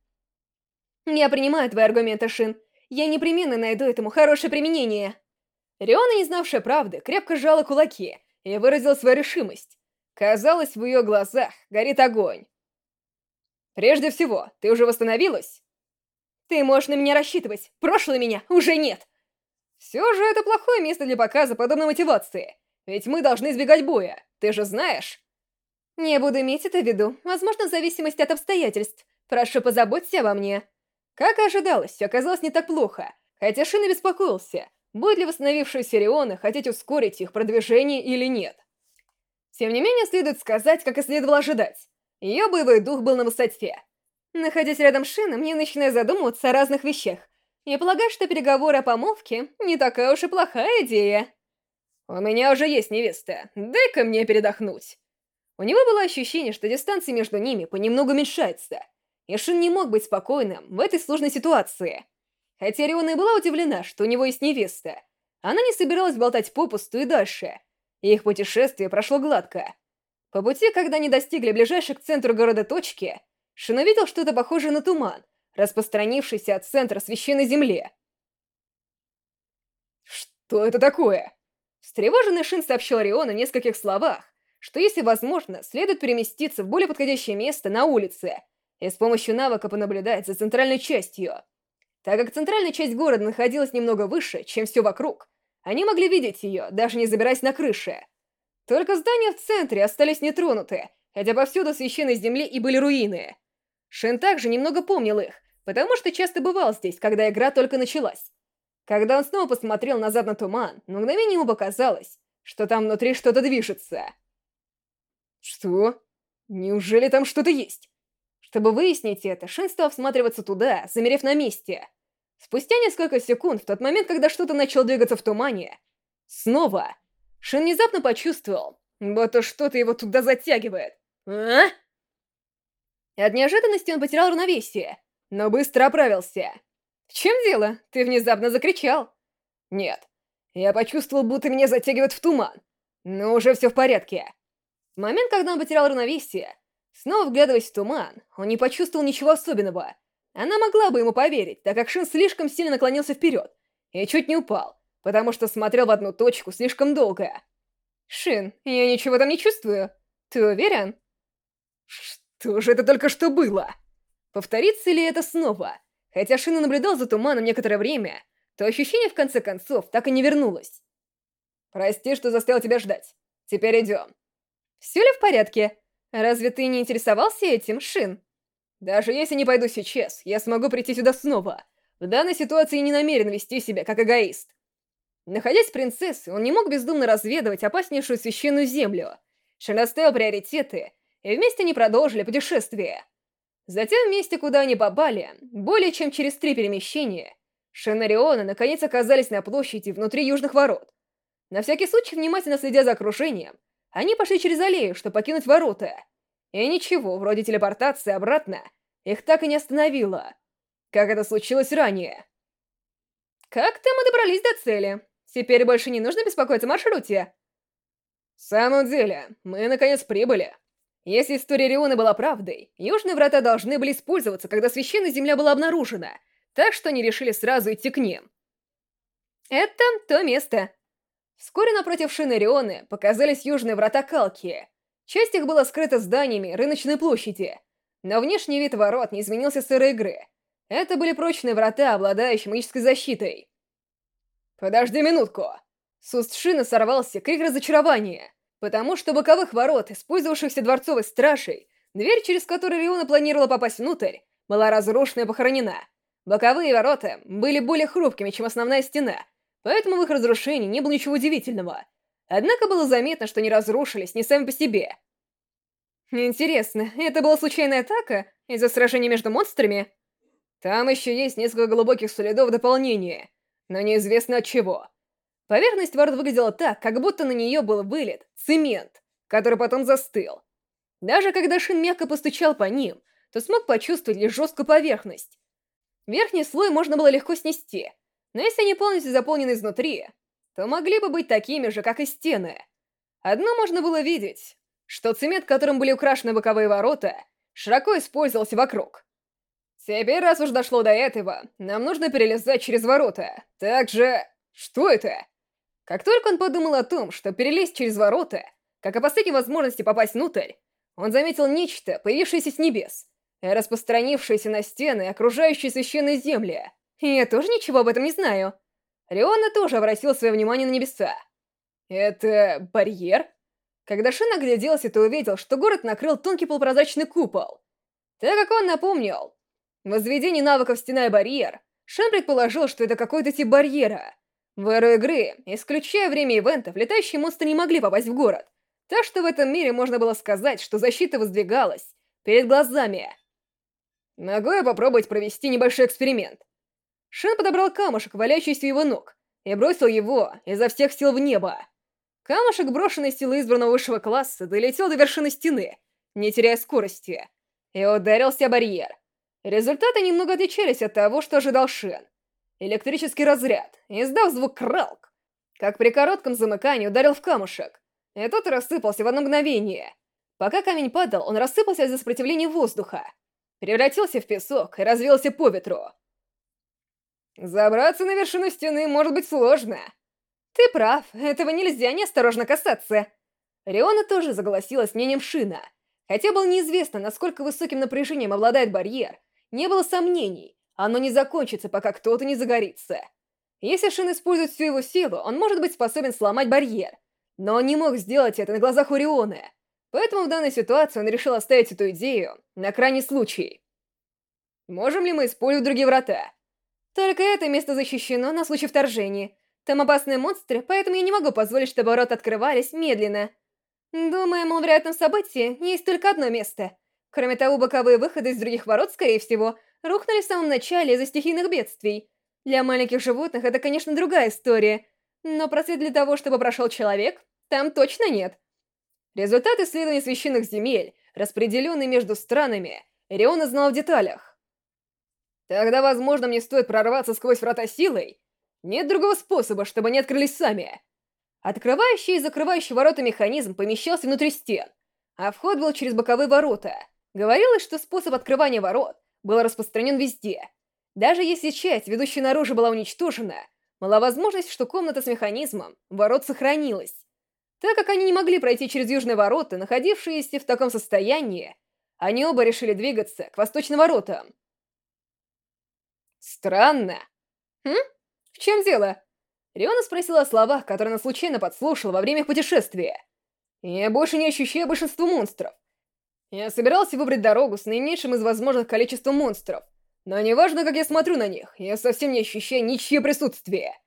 «Я принимаю твои аргументы, Шин. Я непременно найду этому хорошее применение». Риона, не знавшая правды, крепко сжала кулаки и выразила свою решимость. Казалось, в ее глазах горит огонь. «Прежде всего, ты уже восстановилась?» «Ты можешь на меня рассчитывать. Прошлое меня уже нет». «Все же это плохое место для показа подобной мотивации. Ведь мы должны избегать боя, ты же знаешь?» «Я буду иметь это в виду, возможно, в зависимости от обстоятельств. Прошу, позаботься обо мне». Как и ожидалось, все оказалось не так плохо, хотя Шина беспокоился, будет ли восстановившиеся Рионы хотеть ускорить их продвижение или нет. Тем не менее, следует сказать, как и следовало ожидать. Ее боевой дух был на высоте. Находясь рядом с Шином, я начинаю задумываться о разных вещах. Я полагаю, что переговоры о помолвке не такая уж и плохая идея. У меня уже есть невеста, дай-ка мне передохнуть. У него было ощущение, что дистанция между ними понемногу уменьшается, и не мог быть спокойным в этой сложной ситуации. Хотя Риона и была удивлена, что у него есть невеста, она не собиралась болтать попусту и дальше, и их путешествие прошло гладко. По пути, когда они достигли ближайшей к центру города точки, Шин увидел что-то похожее на туман, распространившийся от центра священной земли. «Что это такое?» Встревоженный Шин сообщил Риону в нескольких словах, что, если возможно, следует переместиться в более подходящее место на улице и с помощью навыка понаблюдать за центральной частью. Так как центральная часть города находилась немного выше, чем все вокруг, они могли видеть ее, даже не забираясь на крыше. Только здания в центре остались нетронуты, хотя повсюду священной земли и были руины. Шен также немного помнил их, потому что часто бывал здесь, когда игра только началась. Когда он снова посмотрел назад на туман, на мгновение ему показалось, что там внутри что-то движется. Что? Неужели там что-то есть? Чтобы выяснить это, Шин стал всматриваться туда, замерев на месте. Спустя несколько секунд, в тот момент, когда что-то начало двигаться в тумане, снова, Шин внезапно почувствовал, будто что-то его туда затягивает. А? От неожиданности он потерял равновесие, но быстро оправился. «В чем дело? Ты внезапно закричал?» «Нет. Я почувствовал, будто меня затягивают в туман. Но уже все в порядке». В момент, когда он потерял равновесие, снова вглядываясь в туман, он не почувствовал ничего особенного. Она могла бы ему поверить, так как Шин слишком сильно наклонился вперед и чуть не упал, потому что смотрел в одну точку слишком долго. «Шин, я ничего там не чувствую. Ты уверен?» Что же это только что было? Повторится ли это снова? Хотя Шина наблюдал за туманом некоторое время, то ощущение в конце концов так и не вернулось. «Прости, что заставил тебя ждать. Теперь идем». «Все ли в порядке? Разве ты не интересовался этим, Шин?» «Даже если не пойду сейчас, я смогу прийти сюда снова. В данной ситуации не намерен вести себя как эгоист». Находясь принцессой, он не мог бездумно разведывать опаснейшую священную землю. Шин расставил приоритеты, и вместе они продолжили путешествие. Затем в месте, куда они попали, более чем через три перемещения, Шенариона наконец оказались на площади внутри Южных Ворот. На всякий случай, внимательно следя за окружением, они пошли через аллею, чтобы покинуть ворота. И ничего, вроде телепортации обратно, их так и не остановило, как это случилось ранее. Как-то мы добрались до цели. Теперь больше не нужно беспокоиться о маршруте. В самом деле, мы наконец прибыли. Если история Риона была правдой, Южные Врата должны были использоваться, когда Священная Земля была обнаружена, так что они решили сразу идти к ним. Это то место. Вскоре напротив шины Рионы показались Южные Врата Калки. Часть их была скрыта зданиями рыночной площади, но внешний вид ворот не изменился с эры игры. Это были прочные врата, обладающие магической защитой. «Подожди минутку!» С уст шины сорвался крик разочарования потому что боковых ворот, использовавшихся дворцовой стражей, дверь, через которую Риона планировала попасть внутрь, была разрушена и похоронена. Боковые ворота были более хрупкими, чем основная стена, поэтому в их разрушении не было ничего удивительного. Однако было заметно, что они разрушились не сами по себе. Интересно, это была случайная атака из-за сражения между монстрами? Там еще есть несколько глубоких следов дополнения, но неизвестно от чего. Поверхность ворот выглядела так, как будто на нее был вылет цемент, который потом застыл. Даже когда Шин мягко постучал по ним, то смог почувствовать лишь жесткую поверхность. Верхний слой можно было легко снести, но если они полностью заполнены изнутри, то могли бы быть такими же, как и стены. Одно можно было видеть, что цемент, которым были украшены боковые ворота, широко использовался вокруг. Теперь, раз уж дошло до этого, нам нужно перелезать через ворота. Также... Что это? Как только он подумал о том, что перелезть через ворота, как о последней возможности попасть внутрь, он заметил нечто, появившееся с небес, распространившееся на стены окружающей священной земли. Я тоже ничего об этом не знаю. Риона тоже обратил свое внимание на небеса. Это барьер? Когда Шин огляделся, то увидел, что город накрыл тонкий полупрозрачный купол. Так как он напомнил возведение навыков стена и барьер, Шин предположил, что это какой-то тип барьера — в эру игры, исключая время ивентов, летающие монстры не могли попасть в город. Так что в этом мире можно было сказать, что защита воздвигалась перед глазами. Могу я попробовать провести небольшой эксперимент? Шин подобрал камушек, валяющийся у его ног, и бросил его изо всех сил в небо. Камушек, брошенный силой избранного высшего класса, долетел до вершины стены, не теряя скорости, и ударился о барьер. Результаты немного отличались от того, что ожидал Шин. Электрический разряд, издав звук кралк, как при коротком замыкании ударил в камушек, и тот рассыпался в одно мгновение. Пока камень падал, он рассыпался из-за сопротивления воздуха, превратился в песок и развился по ветру. Забраться на вершину стены может быть сложно. Ты прав, этого нельзя неосторожно касаться. Риона тоже согласилась с мнением Шина. Хотя было неизвестно, насколько высоким напряжением обладает барьер, не было сомнений, оно не закончится, пока кто-то не загорится. Если Шин использует всю его силу, он может быть способен сломать барьер. Но он не мог сделать это на глазах Ориона. Поэтому в данной ситуации он решил оставить эту идею на крайний случай. Можем ли мы использовать другие врата? Только это место защищено на случай вторжения. Там опасные монстры, поэтому я не могу позволить, чтобы ворота открывались медленно. Думаю, мол, вероятном событии есть только одно место. Кроме того, боковые выходы из других ворот, скорее всего, рухнули в самом начале из-за стихийных бедствий. Для маленьких животных это, конечно, другая история, но просвет для того, чтобы прошел человек, там точно нет. Результат исследования священных земель, распределенный между странами, Риона знал в деталях. Тогда, возможно, мне стоит прорваться сквозь врата силой? Нет другого способа, чтобы они открылись сами. Открывающий и закрывающий ворота механизм помещался внутри стен, а вход был через боковые ворота. Говорилось, что способ открывания ворот был распространен везде. Даже если часть, ведущая наружу, была уничтожена, была возможность, что комната с механизмом ворот сохранилась. Так как они не могли пройти через южные ворота, находившиеся в таком состоянии, они оба решили двигаться к восточным воротам. Странно. Хм? В чем дело? Риона спросила о словах, которые она случайно подслушала во время путешествия. «Я больше не ощущаю большинство монстров. Я собирался выбрать дорогу с наименьшим из возможных количеством монстров, но неважно, как я смотрю на них, я совсем не ощущаю ничье присутствие».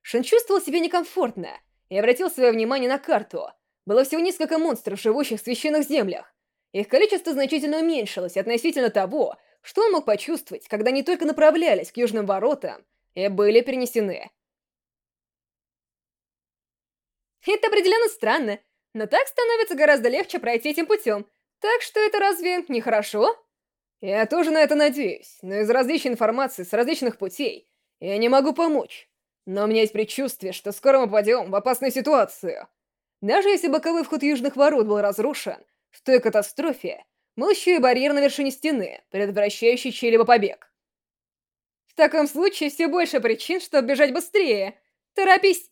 Шин чувствовал себя некомфортно и обратил свое внимание на карту. Было всего несколько монстров, живущих в священных землях. Их количество значительно уменьшилось относительно того, что он мог почувствовать, когда они только направлялись к южным воротам и были перенесены. Это определенно странно, но так становится гораздо легче пройти этим путем. Так что это разве не хорошо? Я тоже на это надеюсь, но из различной информации с различных путей я не могу помочь. Но у меня есть предчувствие, что скоро мы попадем в опасную ситуацию. Даже если боковой вход южных ворот был разрушен, в той катастрофе был еще и барьер на вершине стены, предотвращающий чей-либо побег. В таком случае все больше причин, чтобы бежать быстрее. Торопись!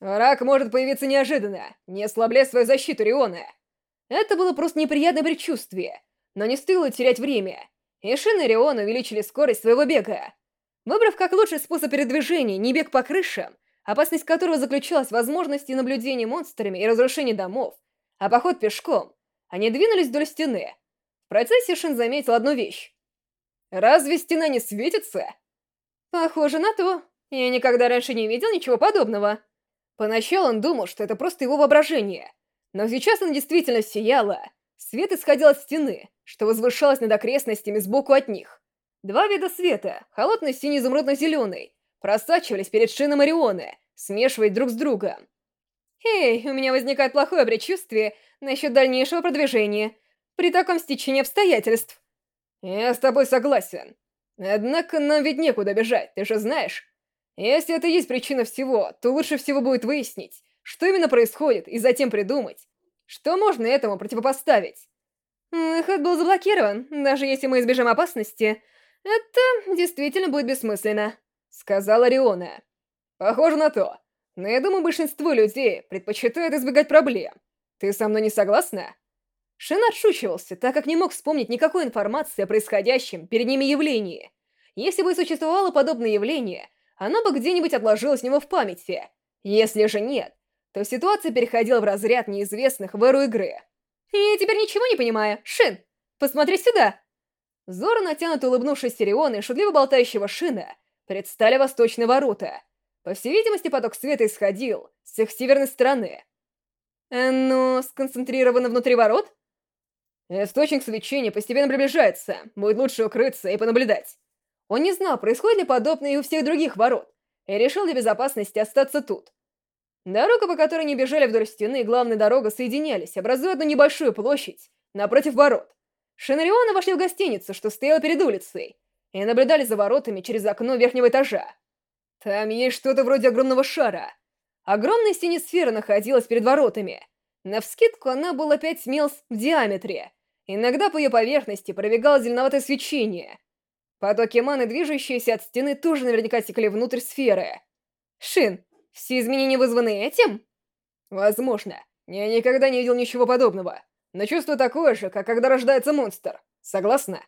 Враг может появиться неожиданно, не ослабляя свою защиту Риона. Это было просто неприятное предчувствие, но не стоило терять время. И Шин и Рион увеличили скорость своего бега. Выбрав как лучший способ передвижения не бег по крышам, опасность которого заключалась в возможности наблюдения монстрами и разрушения домов, а поход пешком, они двинулись вдоль стены. В процессе Шин заметил одну вещь. «Разве стена не светится?» «Похоже на то. Я никогда раньше не видел ничего подобного». Поначалу он думал, что это просто его воображение, но сейчас он действительно сияла. Свет исходил от стены, что возвышалось над окрестностями сбоку от них. Два вида света, холодный синий изумрудно-зеленый, просачивались перед шином Орионы, смешиваясь друг с другом. «Эй, у меня возникает плохое предчувствие насчет дальнейшего продвижения при таком стечении обстоятельств». «Я с тобой согласен. Однако нам ведь некуда бежать, ты же знаешь. Если это есть причина всего, то лучше всего будет выяснить, что именно происходит, и затем придумать, что можно этому противопоставить. Выход был заблокирован, даже если мы избежим опасности. Это действительно будет бессмысленно, сказала Риона. Похоже на то. Но я думаю, большинство людей предпочитают избегать проблем. Ты со мной не согласна? Шин отшучивался, так как не мог вспомнить никакой информации о происходящем перед ними явлении. Если бы существовало подобное явление, оно бы где-нибудь отложилось у него в памяти. Если же нет, то ситуация переходила в разряд неизвестных в эру игры. «Я теперь ничего не понимаю. Шин, посмотри сюда!» Зора, натянуто улыбнувшись Сириона и шутливо болтающего Шина, предстали восточные ворота. По всей видимости, поток света исходил с их северной стороны. Но сконцентрировано внутри ворот? Источник свечения постепенно приближается. Будет лучше укрыться и понаблюдать. Он не знал, происходит ли подобное и у всех других ворот, и решил для безопасности остаться тут. Дорога, по которой они бежали вдоль стены, и главная дорога соединялись, образуя одну небольшую площадь напротив ворот. Шенриона вошли в гостиницу, что стояла перед улицей, и наблюдали за воротами через окно верхнего этажа. Там есть что-то вроде огромного шара. Огромная синесфера находилась перед воротами. Навскидку она была 5 милс в диаметре. Иногда по ее поверхности пробегало зеленоватое свечение. Потоки маны, движущиеся от стены, тоже наверняка текли внутрь сферы. Шин, все изменения вызваны этим? Возможно. Я никогда не видел ничего подобного. Но чувство такое же, как когда рождается монстр. Согласна?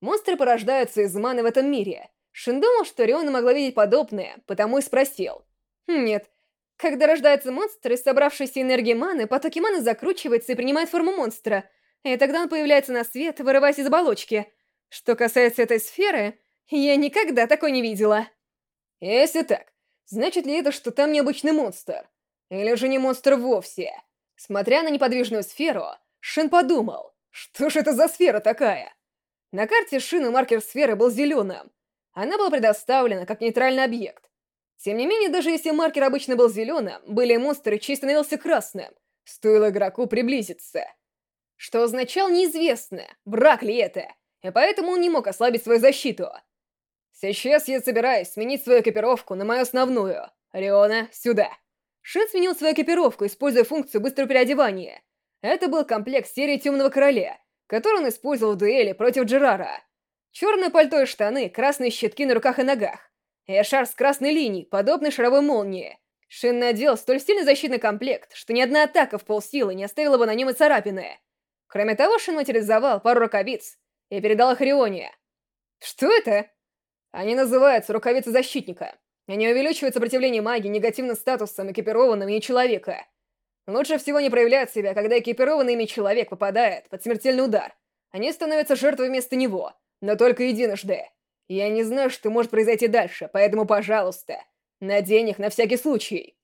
Монстры порождаются из маны в этом мире. Шин думал, что Риона могла видеть подобное, потому и спросил. Нет. Когда рождается монстр, из собравшейся энергии маны, потоки маны закручиваются и принимают форму монстра. И тогда он появляется на свет, вырываясь из оболочки — Что касается этой сферы, я никогда такой не видела. Если так, значит ли это, что там необычный монстр? Или же не монстр вовсе? Смотря на неподвижную сферу, Шин подумал, что ж это за сфера такая? На карте Шина маркер сферы был зеленым. Она была предоставлена как нейтральный объект. Тем не менее, даже если маркер обычно был зеленым, были монстры, чей становился красным. Стоило игроку приблизиться. Что означал неизвестно, враг ли это, и поэтому он не мог ослабить свою защиту. Сейчас я собираюсь сменить свою экипировку на мою основную. Риона, сюда. Шин сменил свою экипировку, используя функцию быстрого переодевания. Это был комплект серии Темного Короля, который он использовал в дуэли против Джерара. Черное пальто и штаны, красные щитки на руках и ногах. И шар с красной линией, подобный шаровой молнии. Шин надел столь сильный защитный комплект, что ни одна атака в полсилы не оставила бы на нем и царапины. Кроме того, Шин материализовал пару рукавиц и передал их Рионе. Что это? Они называются рукавицы защитника. Они увеличивают сопротивление магии негативным статусом экипированным ими человека. Лучше всего не проявлять себя, когда экипированный ими человек попадает под смертельный удар. Они становятся жертвой вместо него, но только единожды. Я не знаю, что может произойти дальше, поэтому, пожалуйста, надень их на всякий случай.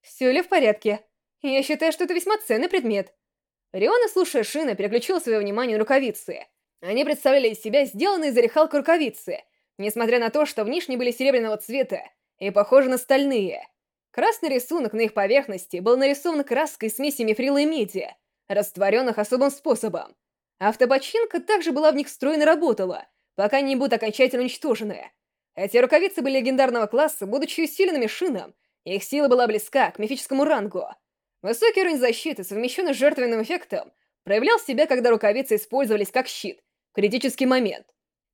Все ли в порядке? Я считаю, что это весьма ценный предмет. Риона, слушая Шина, переключила свое внимание на рукавицы. Они представляли из себя сделанные из орехалка рукавицы — несмотря на то, что внешне были серебряного цвета и похожи на стальные. Красный рисунок на их поверхности был нарисован краской смеси мифрила и меди, растворенных особым способом. Автопочинка также была в них встроена и работала, пока не будут окончательно уничтожены. Эти рукавицы были легендарного класса, будучи усиленными шином, их сила была близка к мифическому рангу. Высокий уровень защиты, совмещенный с жертвенным эффектом, проявлял себя, когда рукавицы использовались как щит, критический момент.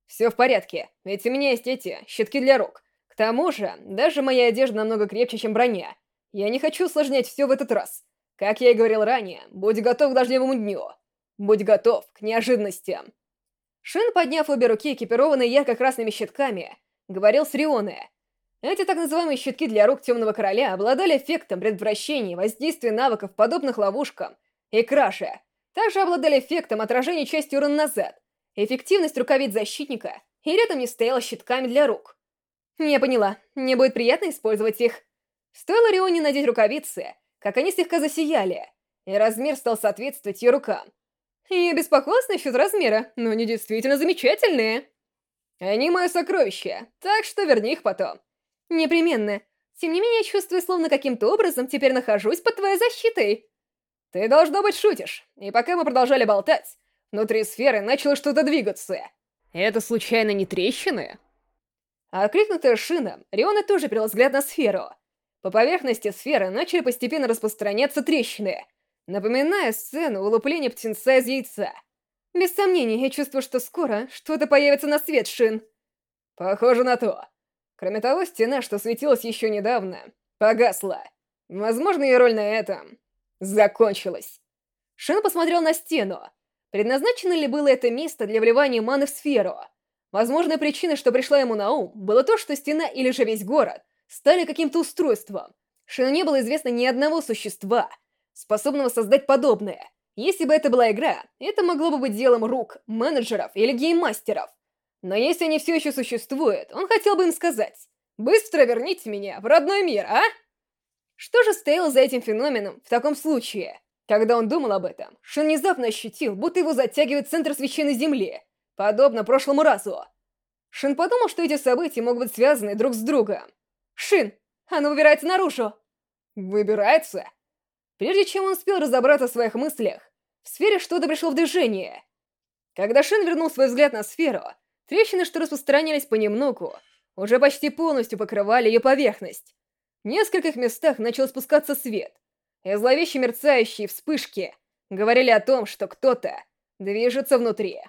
Все в порядке, ведь у меня есть эти, щитки для рук. К тому же, даже моя одежда намного крепче, чем броня. Я не хочу усложнять все в этот раз. Как я и говорил ранее, будь готов к дождливому дню. Будь готов к неожиданностям. Шин, подняв обе руки, экипированные ярко-красными щитками, говорил с Рионе. Эти так называемые щитки для рук Темного Короля обладали эффектом предотвращения воздействия навыков, подобных ловушкам и краше. Также обладали эффектом отражения части урона назад, эффективность рукавиц защитника и рядом не стояла щитками для рук. Я поняла, мне будет приятно использовать их. Стоило Рионе надеть рукавицы, как они слегка засияли, и размер стал соответствовать ее рукам. Я беспокоилась насчет размера, но они действительно замечательные. Они мое сокровище, так что верни их потом. Непременно. Тем не менее, чувствую, словно каким-то образом теперь нахожусь под твоей защитой. Ты, должно быть, шутишь. И пока мы продолжали болтать, Внутри сферы начало что-то двигаться. Это случайно не трещины? Окликнутая шином, Риона тоже перевел взгляд на сферу. По поверхности сферы начали постепенно распространяться трещины, напоминая сцену улупления птенца из яйца. Без сомнений, я чувствую, что скоро что-то появится на свет, Шин. Похоже на то. Кроме того, стена, что светилась еще недавно, погасла. Возможно, ее роль на этом закончилась. Шин посмотрел на стену, Предназначено ли было это место для вливания маны в сферу? Возможная причина, что пришла ему на ум, было то, что стена или же весь город стали каким-то устройством. Шину не было известно ни одного существа, способного создать подобное. Если бы это была игра, это могло бы быть делом рук, менеджеров или гейммастеров. Но если они все еще существуют, он хотел бы им сказать «Быстро верните меня в родной мир, а?» Что же стояло за этим феноменом в таком случае? Когда он думал об этом, Шин внезапно ощутил, будто его затягивает центр священной земли, подобно прошлому разу. Шин подумал, что эти события могут быть связаны друг с другом. «Шин! Оно выбирается наружу!» «Выбирается?» Прежде чем он успел разобраться в своих мыслях, в сфере что-то пришло в движение. Когда Шин вернул свой взгляд на сферу, трещины, что распространялись понемногу, уже почти полностью покрывали ее поверхность. В нескольких местах начал спускаться свет, и зловеще мерцающие вспышки говорили о том, что кто-то движется внутри.